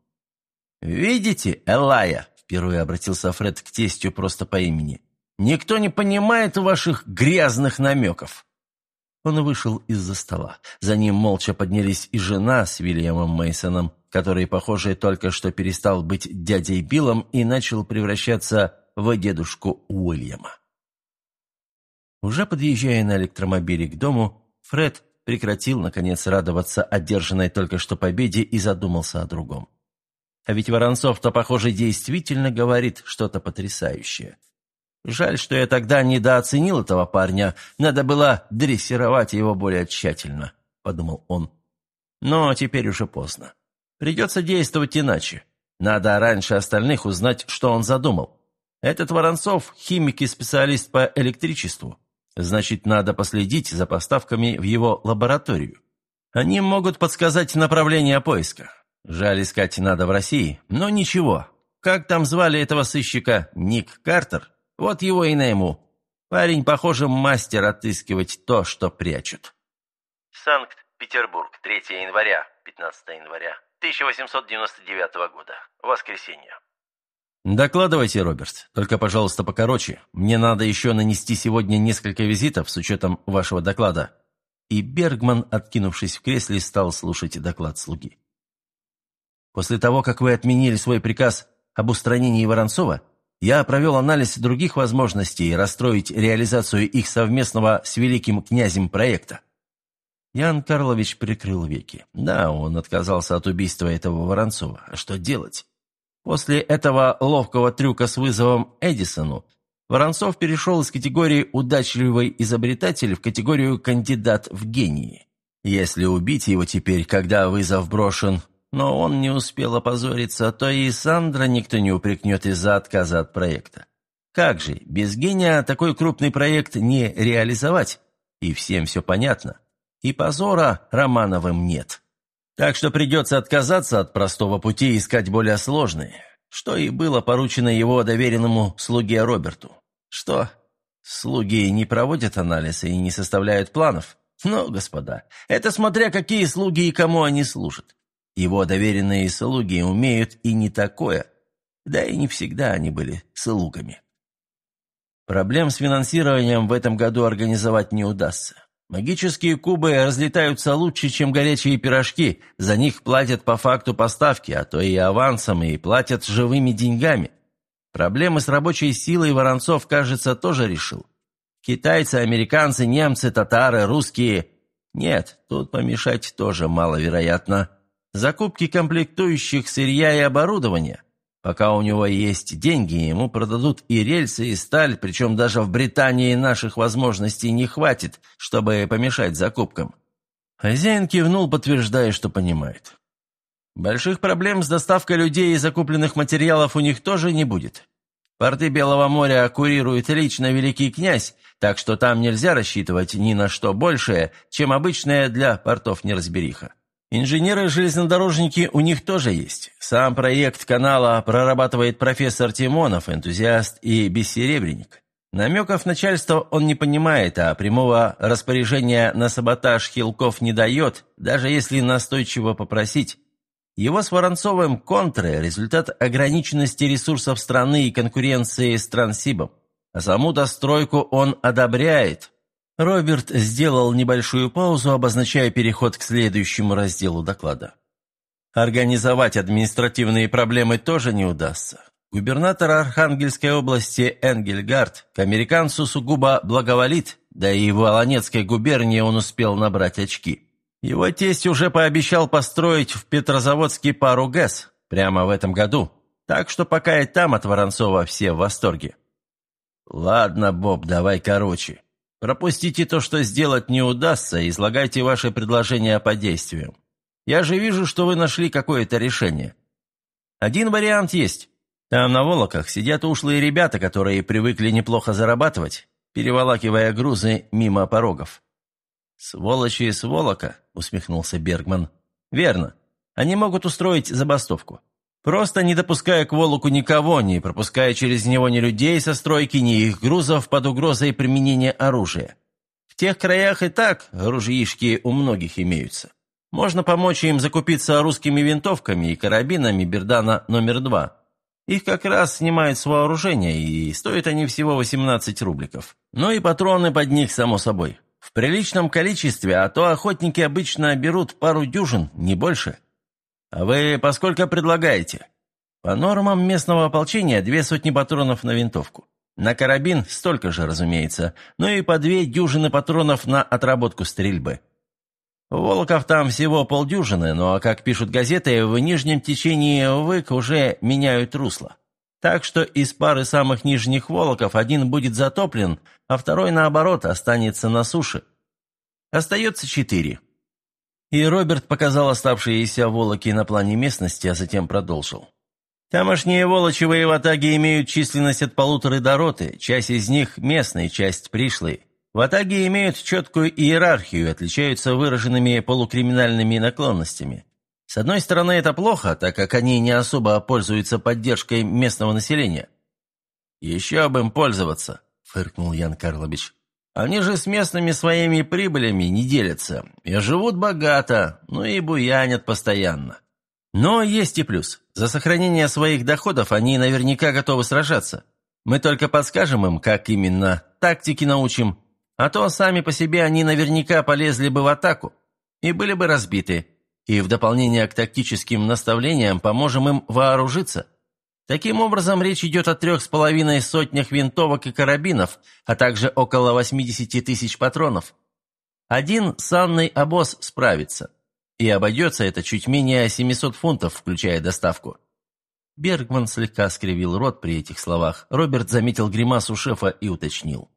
«Видите, Элая?» — впервые обратился Фред к тестю просто по имени. «Никто не понимает ваших грязных намеков». Он вышел из-за стола. За ним молча поднялись и жена с Вильямом Мейсоном, который, похоже, только что перестал быть дядей Биллом и начал превращаться в дедушку Уильяма. Уже подъезжая на электромобиле к дому, Фред прекратил, наконец, радоваться одержанной только что победе и задумался о другом. А ведь Воронцов-то, похоже, действительно говорит что-то потрясающее. Жаль, что я тогда недооценил этого парня. Надо было дрессировать его более тщательно, подумал он. Но теперь уже поздно. Придется действовать иначе. Надо раньше остальных узнать, что он задумал. Этот Воронцов – химик и специалист по электричеству. Значит, надо последить за поставками в его лабораторию. Они могут подсказать направление поиска. Жаль, искать надо в России, но ничего. Как там звали этого сыщика? Ник Картер? Вот его и найму. Парень, похоже, мастер отыскивать то, что прячут. Санкт-Петербург, 3 января, 15 января 1899 года. Воскресенье. «Докладывайте, Роберт. Только, пожалуйста, покороче. Мне надо еще нанести сегодня несколько визитов с учетом вашего доклада». И Бергман, откинувшись в кресле, стал слушать доклад слуги. «После того, как вы отменили свой приказ об устранении Воронцова, я провел анализ других возможностей расстроить реализацию их совместного с великим князем проекта. Ян Карлович прикрыл веки. Да, он отказался от убийства этого Воронцова. А что делать? После этого ловкого трюка с вызовом Эдисону Воронцов перешел из категории «удачливый изобретатель» в категорию «кандидат в гении». Если убить его теперь, когда вызов брошен, но он не успел опозориться, то и Сандра никто не упрекнет из-за отказа от проекта. Как же, без гения такой крупный проект не реализовать, и всем все понятно. И позора Романовым нет. Так что придется отказаться от простого пути и искать более сложный, что и было поручено его доверенному слуге Роберту. Что? Слуги не проводят анализа и не составляют планов? Ну, господа, это смотря какие слуги и кому они служат. Его доверенные слуги умеют и не такое, да и не всегда они были слугами. Проблем с финансированием в этом году организовать не удастся. Магические кубы разлетаются лучше, чем горячие пирожки, за них платят по факту поставки, а то и авансом, и платят живыми деньгами. Проблемы с рабочей силой Воронцов, кажется, тоже решил. Китайцы, американцы, немцы, татары, русские. Нет, тут помешать тоже маловероятно закупки комплектующих сырья и оборудования. Пока у него есть деньги, ему продадут и рельсы, и сталь, причем даже в Британии наших возможностей не хватит, чтобы помешать закупкам. Хозяин кивнул, подтверждая, что понимает. Больших проблем с доставкой людей и закупленных материалов у них тоже не будет. Порты Белого моря курирует лично великий князь, так что там нельзя рассчитывать ни на что большее, чем обычная для портов неразбериха. Инженеры-железнодорожники у них тоже есть. Сам проект канала прорабатывает профессор Тимонов, энтузиаст и бессеребренник. Намеков начальства он не понимает, а прямого распоряжения на саботаж Хилков не дает, даже если настойчиво попросить. Его с Воронцовым контры – результат ограниченности ресурсов страны и конкуренции с Трансибом. А саму достройку он одобряет, Роберт сделал небольшую паузу, обозначая переход к следующему разделу доклада. Организовать административные проблемы тоже не удастся. Губернатор Архангельской области Энгельгард к американцу сугубо благоволит, да и в Волонецкой губернии он успел набрать очки. Его тесть уже пообещал построить в Петрозаводске пару ГЭС прямо в этом году, так что пока и там от Воронцова все в восторге. «Ладно, Боб, давай короче. Пропустите то, что сделать не удастся, и излагайте ваши предложения по действиям. Я же вижу, что вы нашли какое-то решение. Один вариант есть. Там на Волоках сидят ушлые ребята, которые привыкли неплохо зарабатывать, переволакивая грузы мимо порогов. «Сволочи из Волока», — усмехнулся Бергман. «Верно. Они могут устроить забастовку. Просто не допуская к Волоку никого, не пропуская через него ни людей со стройки, ни их грузов под угрозой применения оружия. В тех краях и так оружейшки у многих имеются. Можно помочь им закупиться русскими винтовками и карабинами Бердана номер два. Их как раз снимают с вооружения, и стоят они всего 18 рубликов. Ну и патроны под них, само собой. В приличном количестве, а то охотники обычно берут пару дюжин, не больше. А вы поскольку предлагаете? По нормам местного ополчения две сотни патронов на винтовку. На карабин столько же, разумеется, ну и по две дюжины патронов на отработку стрельбы. Волков там всего полдюжины, но, как пишут газеты, в нижнем течении Вык уже меняют русло. Так что из пары самых нижних волоков один будет затоплен, а второй, наоборот, останется на суше. Остается четыре. И Роберт показал оставшиеся волоки на плане местности, а затем продолжил. Тамошние волочевые ватаги имеют численность от полуторы до роты, часть из них местные, часть пришлые. Ватаги имеют четкую иерархию, отличаются выраженными полукриминальными наклонностями. С одной стороны, это плохо, так как они не особо пользуются поддержкой местного населения. «Еще бы им пользоваться», — фыркнул Ян Карлович. «Они же с местными своими прибылями не делятся, и живут богато, ну и буянят постоянно. Но есть и плюс. За сохранение своих доходов они наверняка готовы сражаться. Мы только подскажем им, как именно, тактики научим, а то сами по себе они наверняка полезли бы в атаку и были бы разбиты, и в дополнение к тактическим наставлениям поможем им вооружиться. Таким образом, речь идет о трех с половиной сотнях винтовок и карабинов, а также около 80 тысяч патронов. Один санный обоз справится, и обойдется это чуть менее 700 фунтов, включая доставку. Бергман слегка скривил рот при этих словах. Роберт заметил гримасу шефа и уточнил.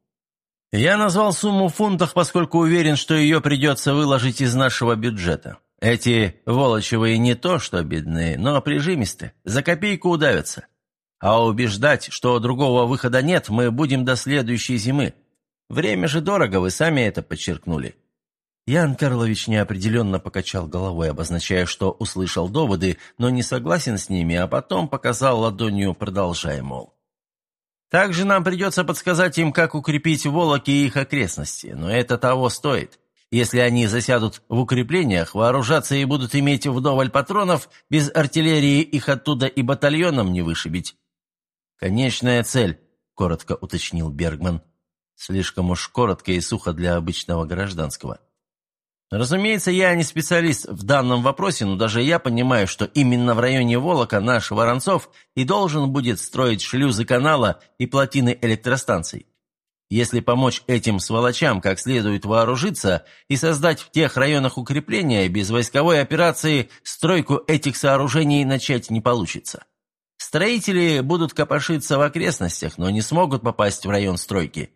«Я назвал сумму в фунтах, поскольку уверен, что ее придется выложить из нашего бюджета. Эти волочевые не то что бедные, но прижимисты, за копейку удавятся. А убеждать, что другого выхода нет, мы будем до следующей зимы. Время же дорого, вы сами это подчеркнули». Ян Карлович неопределенно покачал головой, обозначая, что услышал доводы, но не согласен с ними, а потом показал ладонью, продолжая, мол. Также нам придется подсказать им, как укрепить Волоки и их окрестности, но это того стоит. Если они засядут в укреплениях, вооружаться и будут иметь вдоволь патронов, без артиллерии их оттуда и батальоном не вышибить. «Конечная цель», — коротко уточнил Бергман. Слишком уж коротко и сухо для обычного гражданского. Разумеется, я не специалист в данном вопросе, но даже я понимаю, что именно в районе Волока наш Воронцов и должен будет строить шлюзы канала и плотины электростанций. Если помочь этим сволочам как следует вооружиться и создать в тех районах укрепления, без войсковой операции стройку этих сооружений начать не получится. Строители будут копошиться в окрестностях, но не смогут попасть в район стройки.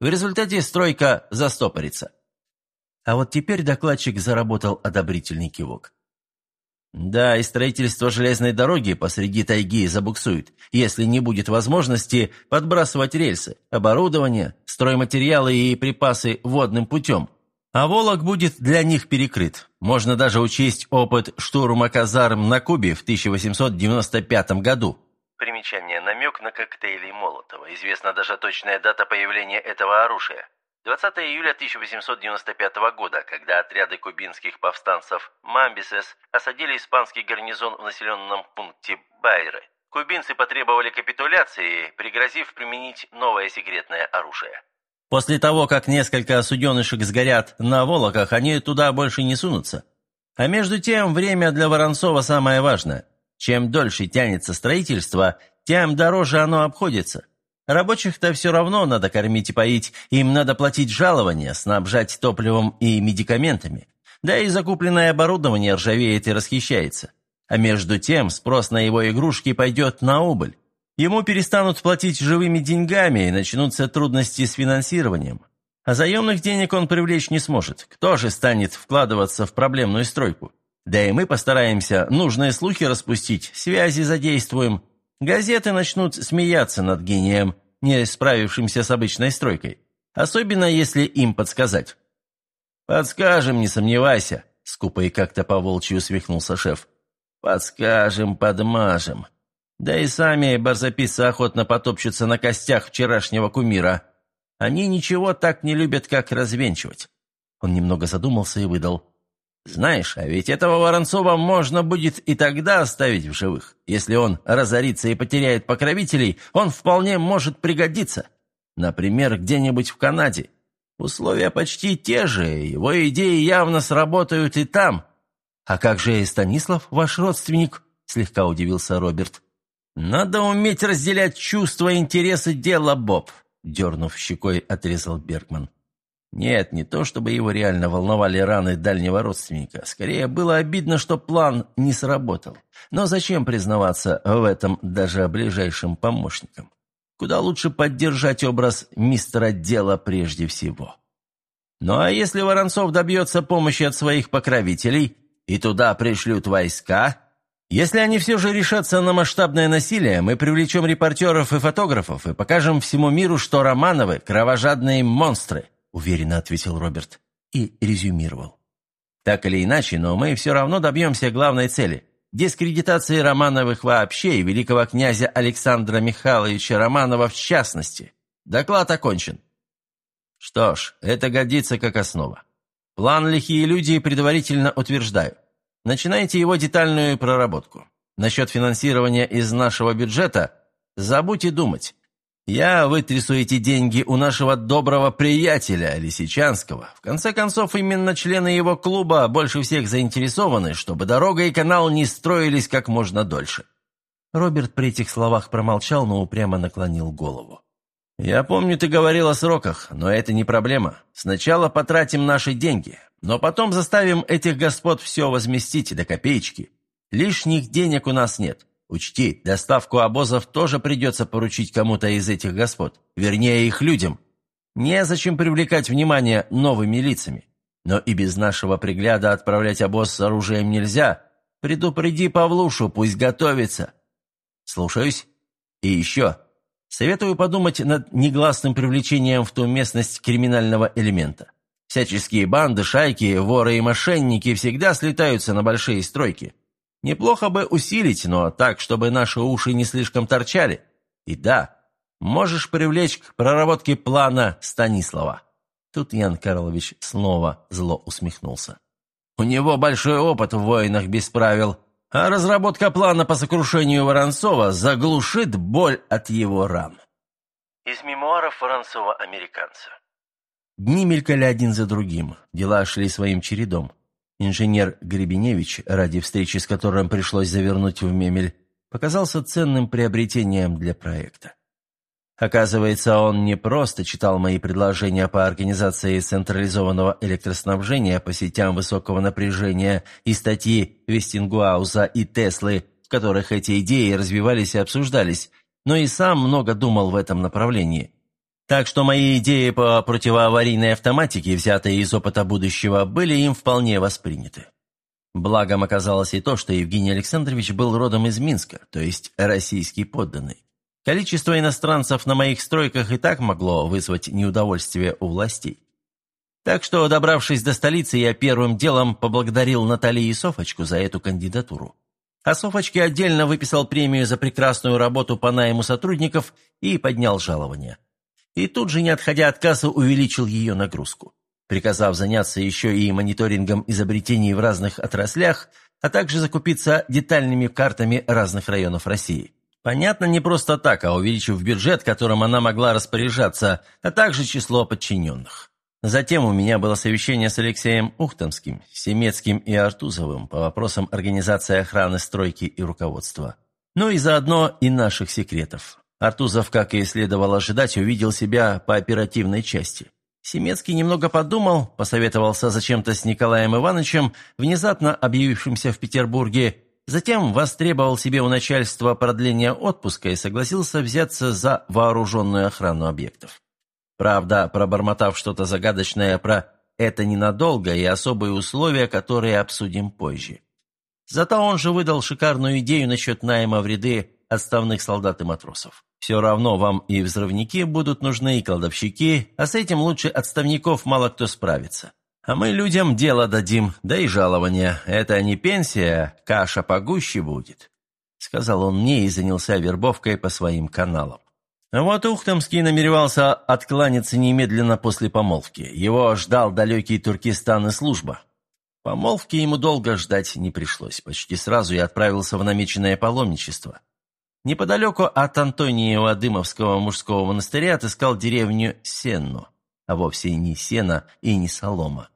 В результате стройка застопорится. А вот теперь докладчик заработал одобрительный кивок. Да, и строительство железной дороги посреди тайги забуксует, если не будет возможности подбрасывать рельсы, оборудование, стройматериалы и припасы водным путем. А Волок будет для них перекрыт. Можно даже учесть опыт штурма казарм на Кубе в 1895 году. Примечание. Намек на коктейли Молотова. Известна даже точная дата появления этого оружия. 20 июля 1895 года, когда отряды кубинских повстанцев «Мамбисес» осадили испанский гарнизон в населенном пункте Байры. Кубинцы потребовали капитуляции, пригрозив применить новое секретное оружие. После того, как несколько суденышек сгорят на Волоках, они туда больше не сунутся. А между тем, время для Воронцова самое важное. Чем дольше тянется строительство, тем дороже оно обходится. Рабочих-то все равно надо кормить и поить, им надо платить жалования, снабжать топливом и медикаментами. Да и закупленное оборудование ржавеет и расхищается. А между тем спрос на его игрушки пойдет на убыль. Ему перестанут платить живыми деньгами и начнутся трудности с финансированием. А заемных денег он привлечь не сможет. Кто же станет вкладываться в проблемную стройку? Да и мы постараемся нужные слухи распустить, связи задействуем, Газеты начнут смеяться над гением, не справившимся с обычной стройкой. Особенно, если им подсказать. «Подскажем, не сомневайся», — скупо и как-то по-волчьи усмехнулся шеф. Подскажем, подмажем. Да и сами барзаписцы охотно потопчутся на костях вчерашнего кумира. Они ничего так не любят, как развенчивать». Он немного задумался и выдал. «Знаешь, а ведь этого Воронцова можно будет и тогда оставить в живых. Если он разорится и потеряет покровителей, он вполне может пригодиться. Например, где-нибудь в Канаде. Условия почти те же, его идеи явно сработают и там». «А как же Станислав, ваш родственник?» – слегка удивился Роберт. «Надо уметь разделять чувства и интересы дела, Боб», – дернув щекой, отрезал Бергман. Нет, не то чтобы его реально волновали раны дальнего родственника. Скорее, было обидно, что план не сработал. Но зачем признаваться в этом даже ближайшим помощникам? Куда лучше поддержать образ мистера дела прежде всего. Ну а если Воронцов добьется помощи от своих покровителей, и туда пришлют войска, если они все же решатся на масштабное насилие, мы привлечем репортеров и фотографов и покажем всему миру, что Романовы – кровожадные монстры – уверенно ответил Роберт и резюмировал. Так или иначе, но мы все равно добьемся главной цели – дискредитации Романовых вообще и великого князя Александра Михайловича Романова в частности. Доклад окончен. Что ж, это годится как основа. План «Лихие люди» предварительно утверждаю. Начинайте его детальную проработку. Насчет финансирования из нашего бюджета забудьте думать. Я вытрясу эти деньги у нашего доброго приятеля Лисичанского. В конце концов, именно члены его клуба больше всех заинтересованы, чтобы дорога и канал не строились как можно дольше». Роберт при этих словах промолчал, но упрямо наклонил голову. «Я помню, ты говорил о сроках, но это не проблема. Сначала потратим наши деньги, но потом заставим этих господ все возместить до копеечки. Лишних денег у нас нет. Учти, доставку обозов тоже придется поручить кому-то из этих господ, вернее, их людям. Незачем привлекать внимание новыми лицами. Но и без нашего пригляда отправлять обоз с оружием нельзя. Предупреди Павлушу, пусть готовится. Слушаюсь. И еще. Советую подумать над негласным привлечением в ту местность криминального элемента. Всяческие банды, шайки, воры и мошенники всегда слетаются на большие стройки. Неплохо бы усилить, но так, чтобы наши уши не слишком торчали. И да, можешь привлечь к проработке плана Станислава». Тут Ян Карлович снова зло усмехнулся. «У него большой опыт в войнах без правил, а разработка плана по сокрушению Воронцова заглушит боль от его ран». Из мемуаров Воронцова-американца. Дни мелькали один за другим, дела шли своим чередом. Инженер Гребеневич, ради встречи с которым пришлось завернуть в мемель, показался ценным приобретением для проекта. Оказывается, он не просто читал мои предложения по организации централизованного электроснабжения по сетям высокого напряжения и статьи Вестингуауза и Теслы, в которых эти идеи развивались и обсуждались, но и сам много думал в этом направлении. Так что мои идеи по противоаварийной автоматике, взятые из опыта будущего, были им вполне восприняты. Благом оказалось и то, что Евгений Александрович был родом из Минска, то есть российский подданный. Количество иностранцев на моих стройках и так могло вызвать неудовольствие у властей. Так что, добравшись до столицы, я первым делом поблагодарил Наталью и Софочку за эту кандидатуру. А Софочке отдельно выписал премию за прекрасную работу по найму сотрудников и поднял жалование и тут же, не отходя от кассы, увеличил ее нагрузку, приказав заняться еще и мониторингом изобретений в разных отраслях, а также закупиться детальными картами разных районов России. Понятно, не просто так, а увеличив бюджет, которым она могла распоряжаться, а также число подчиненных. Затем у меня было совещание с Алексеем Ухтомским, Семецким и Артузовым по вопросам организации охраны стройки и руководства. Ну и заодно и наших секретов. Артузов, как и следовало ожидать, увидел себя по оперативной части. Семецкий немного подумал, посоветовался зачем-то с Николаем Ивановичем, внезапно объявившимся в Петербурге, затем востребовал себе у начальства продление отпуска и согласился взяться за вооруженную охрану объектов. Правда, пробормотав что-то загадочное про «это ненадолго» и особые условия, которые обсудим позже. Зато он же выдал шикарную идею насчет найма в ряды отставных солдат и матросов. Все равно вам и взрывники будут нужны, и кладовщики, а с этим лучше отставников мало кто справится. А мы людям дело дадим, да и жалование. Это не пенсия, каша погуще будет», — сказал он мне и занялся вербовкой по своим каналам. А вот Ухтомский намеревался откланяться немедленно после помолвки. Его ждал далекий Туркестан и служба. Помолвки ему долго ждать не пришлось. Почти сразу я отправился в намеченное паломничество. Неподалеку от Антониева Дымовского мужского монастыря отыскал деревню Сенну, а вовсе не сена и не солома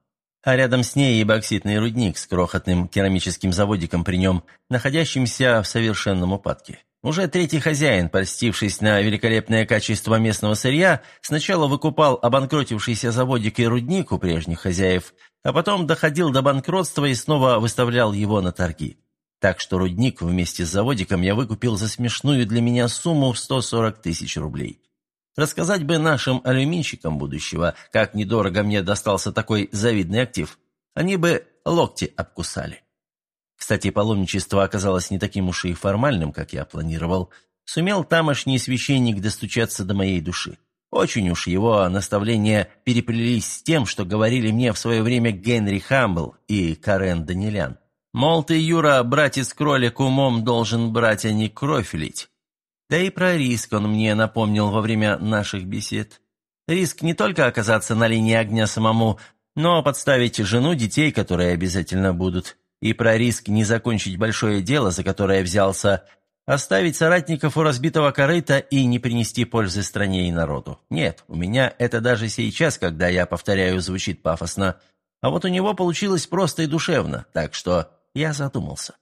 а рядом с ней и бокситный рудник с крохотным керамическим заводиком при нем, находящимся в совершенном упадке. Уже третий хозяин, польстившись на великолепное качество местного сырья, сначала выкупал обанкротившийся заводик и рудник у прежних хозяев, а потом доходил до банкротства и снова выставлял его на торги. Так что рудник вместе с заводиком я выкупил за смешную для меня сумму в 140 тысяч рублей. Рассказать бы нашим алюминщикам будущего, как недорого мне достался такой завидный актив. Они бы локти обкусали. Кстати, паломничество оказалось не таким уж и формальным, как я планировал. Сумел тамошний священник достучаться до моей души. Очень уж его наставления переплелись с тем, что говорили мне в свое время Генри Хамбл и Карен Данилян. Мол, ты, Юра, братец-кролик умом должен брать, а не кровь лить. Да и про риск он мне напомнил во время наших бесед. Риск не только оказаться на линии огня самому, но подставить жену, детей, которые обязательно будут. И про риск не закончить большое дело, за которое взялся, оставить соратников у разбитого корыта и не принести пользы стране и народу. Нет, у меня это даже сейчас, когда я повторяю, звучит пафосно. А вот у него получилось просто и душевно, так что я задумался.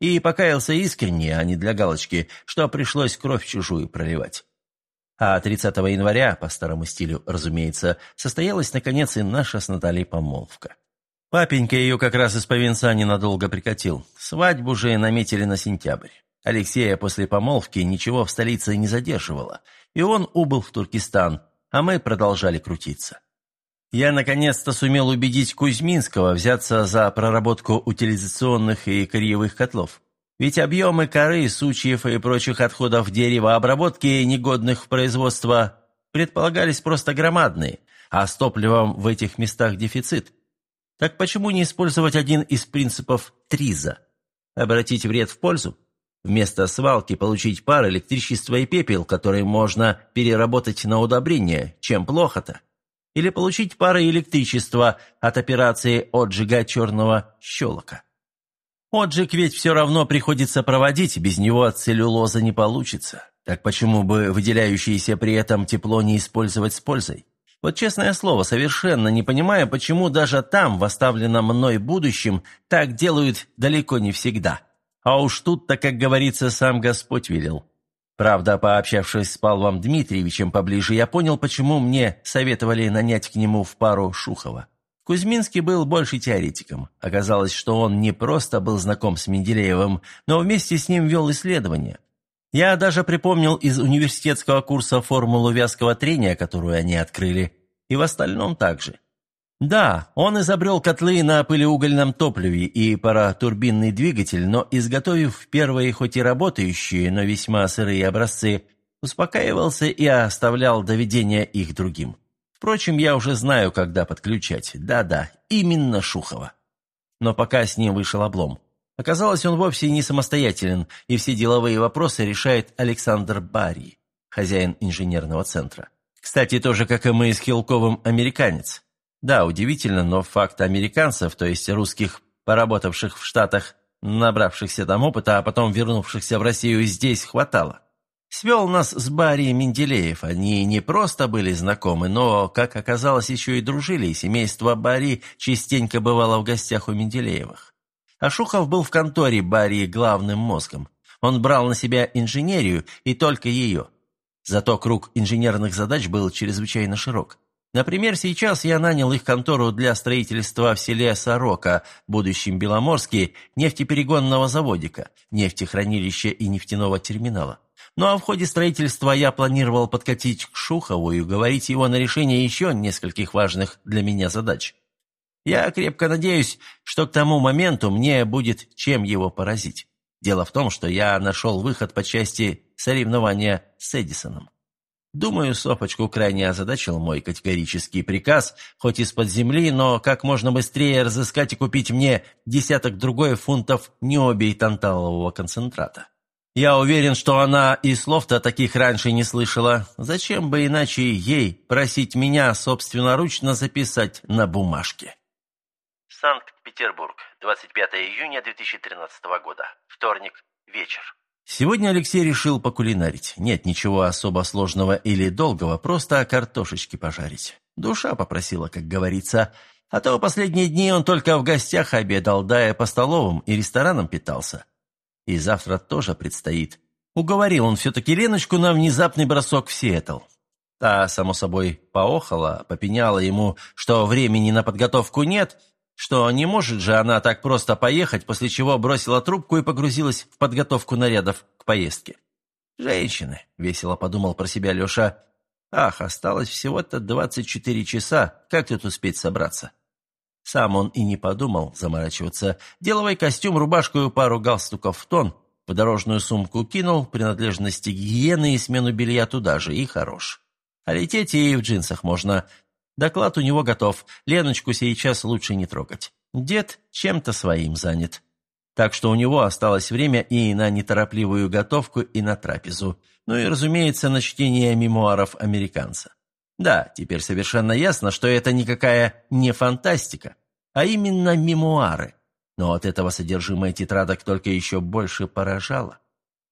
И покаялся искренне, а не для галочки, что пришлось кровь чужую проливать. А 30 января, по старому стилю, разумеется, состоялась, наконец, и наша с Натальей помолвка. Папенька ее как раз из Повинца ненадолго прикатил. Свадьбу же наметили на сентябрь. Алексея после помолвки ничего в столице не задерживало, и он убыл в Туркестан, а мы продолжали крутиться. Я наконец-то сумел убедить Кузьминского взяться за проработку утилизационных и корьевых котлов. Ведь объемы коры, сучьев и прочих отходов деревообработки, негодных в производство, предполагались просто громадные, а с топливом в этих местах дефицит. Так почему не использовать один из принципов ТРИЗа? Обратить вред в пользу? Вместо свалки получить пар, электричество и пепел, который можно переработать на удобрение. Чем плохо-то? Или получить пары электричества от операции отжига черного щелока. Отжиг ведь все равно приходится проводить, без него целлюлоза не получится. Так почему бы выделяющееся при этом тепло не использовать с пользой? Вот честное слово, совершенно не понимаю, почему даже там, в оставленном мной будущем, так делают далеко не всегда. А уж тут-то, как говорится, сам Господь велел. Правда, пообщавшись с Павлом Дмитриевичем поближе, я понял, почему мне советовали нанять к нему в пару Шухова. Кузьминский был больше теоретиком. Оказалось, что он не просто был знаком с Менделеевым, но вместе с ним вел исследования. Я даже припомнил из университетского курса формулу вязкого трения, которую они открыли, и в остальном также. Да, он изобрел котлы на пылеугольном топливе и паратурбинный двигатель, но изготовив первые хоть и работающие, но весьма сырые образцы, успокаивался и оставлял доведение их другим. Впрочем, я уже знаю, когда подключать. Да-да, именно Шухова. Но пока с ним вышел облом. Оказалось, он вовсе не самостоятелен, и все деловые вопросы решает Александр Барри, хозяин инженерного центра. Кстати, тоже, как и мы с Хилковым, американец. Да, удивительно, но факт американцев, то есть русских, поработавших в Штатах, набравшихся там опыта, а потом вернувшихся в Россию, здесь хватало. Свел нас с Барри Менделеев. Они не просто были знакомы, но, как оказалось, еще и дружили, и семейство Барри частенько бывало в гостях у Менделеевых. Ашухов был в конторе Барри главным мозгом. Он брал на себя инженерию и только ее. Зато круг инженерных задач был чрезвычайно широк. Например, сейчас я нанял их контору для строительства в селе Сорока, будущем Беломорске, нефтеперегонного заводика, нефтехранилища и нефтяного терминала. Ну а в ходе строительства я планировал подкатить к Шухову и уговорить его на решение еще нескольких важных для меня задач. Я крепко надеюсь, что к тому моменту мне будет чем его поразить. Дело в том, что я нашел выход по части соревнования с Эдисоном. Думаю, Софочку крайне озадачил мой категорический приказ, хоть из-под земли, но как можно быстрее разыскать и купить мне десяток другой фунтов необий танталового концентрата. Я уверен, что она и слов-то таких раньше не слышала. Зачем бы иначе ей просить меня собственноручно записать на бумажке? Санкт-Петербург, 25 июня 2013 года. Вторник, вечер. Сегодня Алексей решил покулинарить. Нет ничего особо сложного или долгого, просто картошечки пожарить. Душа попросила, как говорится. А то последние дни он только в гостях обедал, да и по столовым и ресторанам питался. И завтра тоже предстоит. Уговорил он все-таки Леночку на внезапный бросок в Сиэтл. Та, само собой, поохала, попеняла ему, что времени на подготовку нет, что не может же она так просто поехать, после чего бросила трубку и погрузилась в подготовку нарядов к поездке. «Женщины», — весело подумал про себя Леша, — «ах, осталось всего-то 24 часа, как тут успеть собраться?» Сам он и не подумал заморачиваться. Деловой костюм, рубашку и пару галстуков в тон, подорожную сумку кинул, принадлежности гигиены и смену белья туда же, и хорош. А лететь и в джинсах можно. Доклад у него готов, Леночку сейчас лучше не трогать. Дед чем-то своим занят. Так что у него осталось время и на неторопливую готовку, и на трапезу. Ну и, разумеется, на чтение мемуаров американца. Да, теперь совершенно ясно, что это никакая не фантастика, а именно мемуары. Но от этого содержимое тетрадок только еще больше поражало.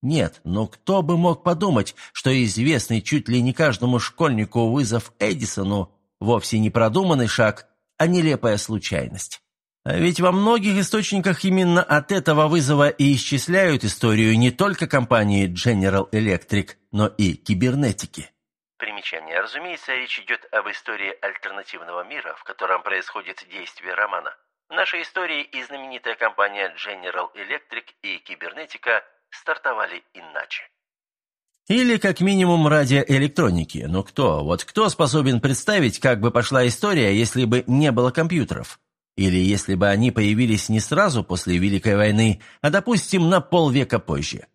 Нет, но кто бы мог подумать, что известный чуть ли не каждому школьнику вызов Эдисону вовсе не продуманный шаг, а нелепая случайность. А ведь во многих источниках именно от этого вызова и исчисляют историю не только компании General Electric, но и кибернетики. Примечание. Разумеется, речь идет об истории альтернативного мира, в котором происходит действие романа. В нашей истории и знаменитая компания General Electric и Кибернетика стартовали иначе. Или как минимум радиоэлектроники. Но кто, вот кто способен представить, как бы пошла история, если бы не было компьютеров? Или если бы они появились не сразу после Великой войны, а, допустим, на полвека позже?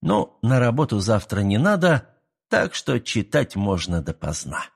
Ну, на работу завтра не надо, так что читать можно допоздна.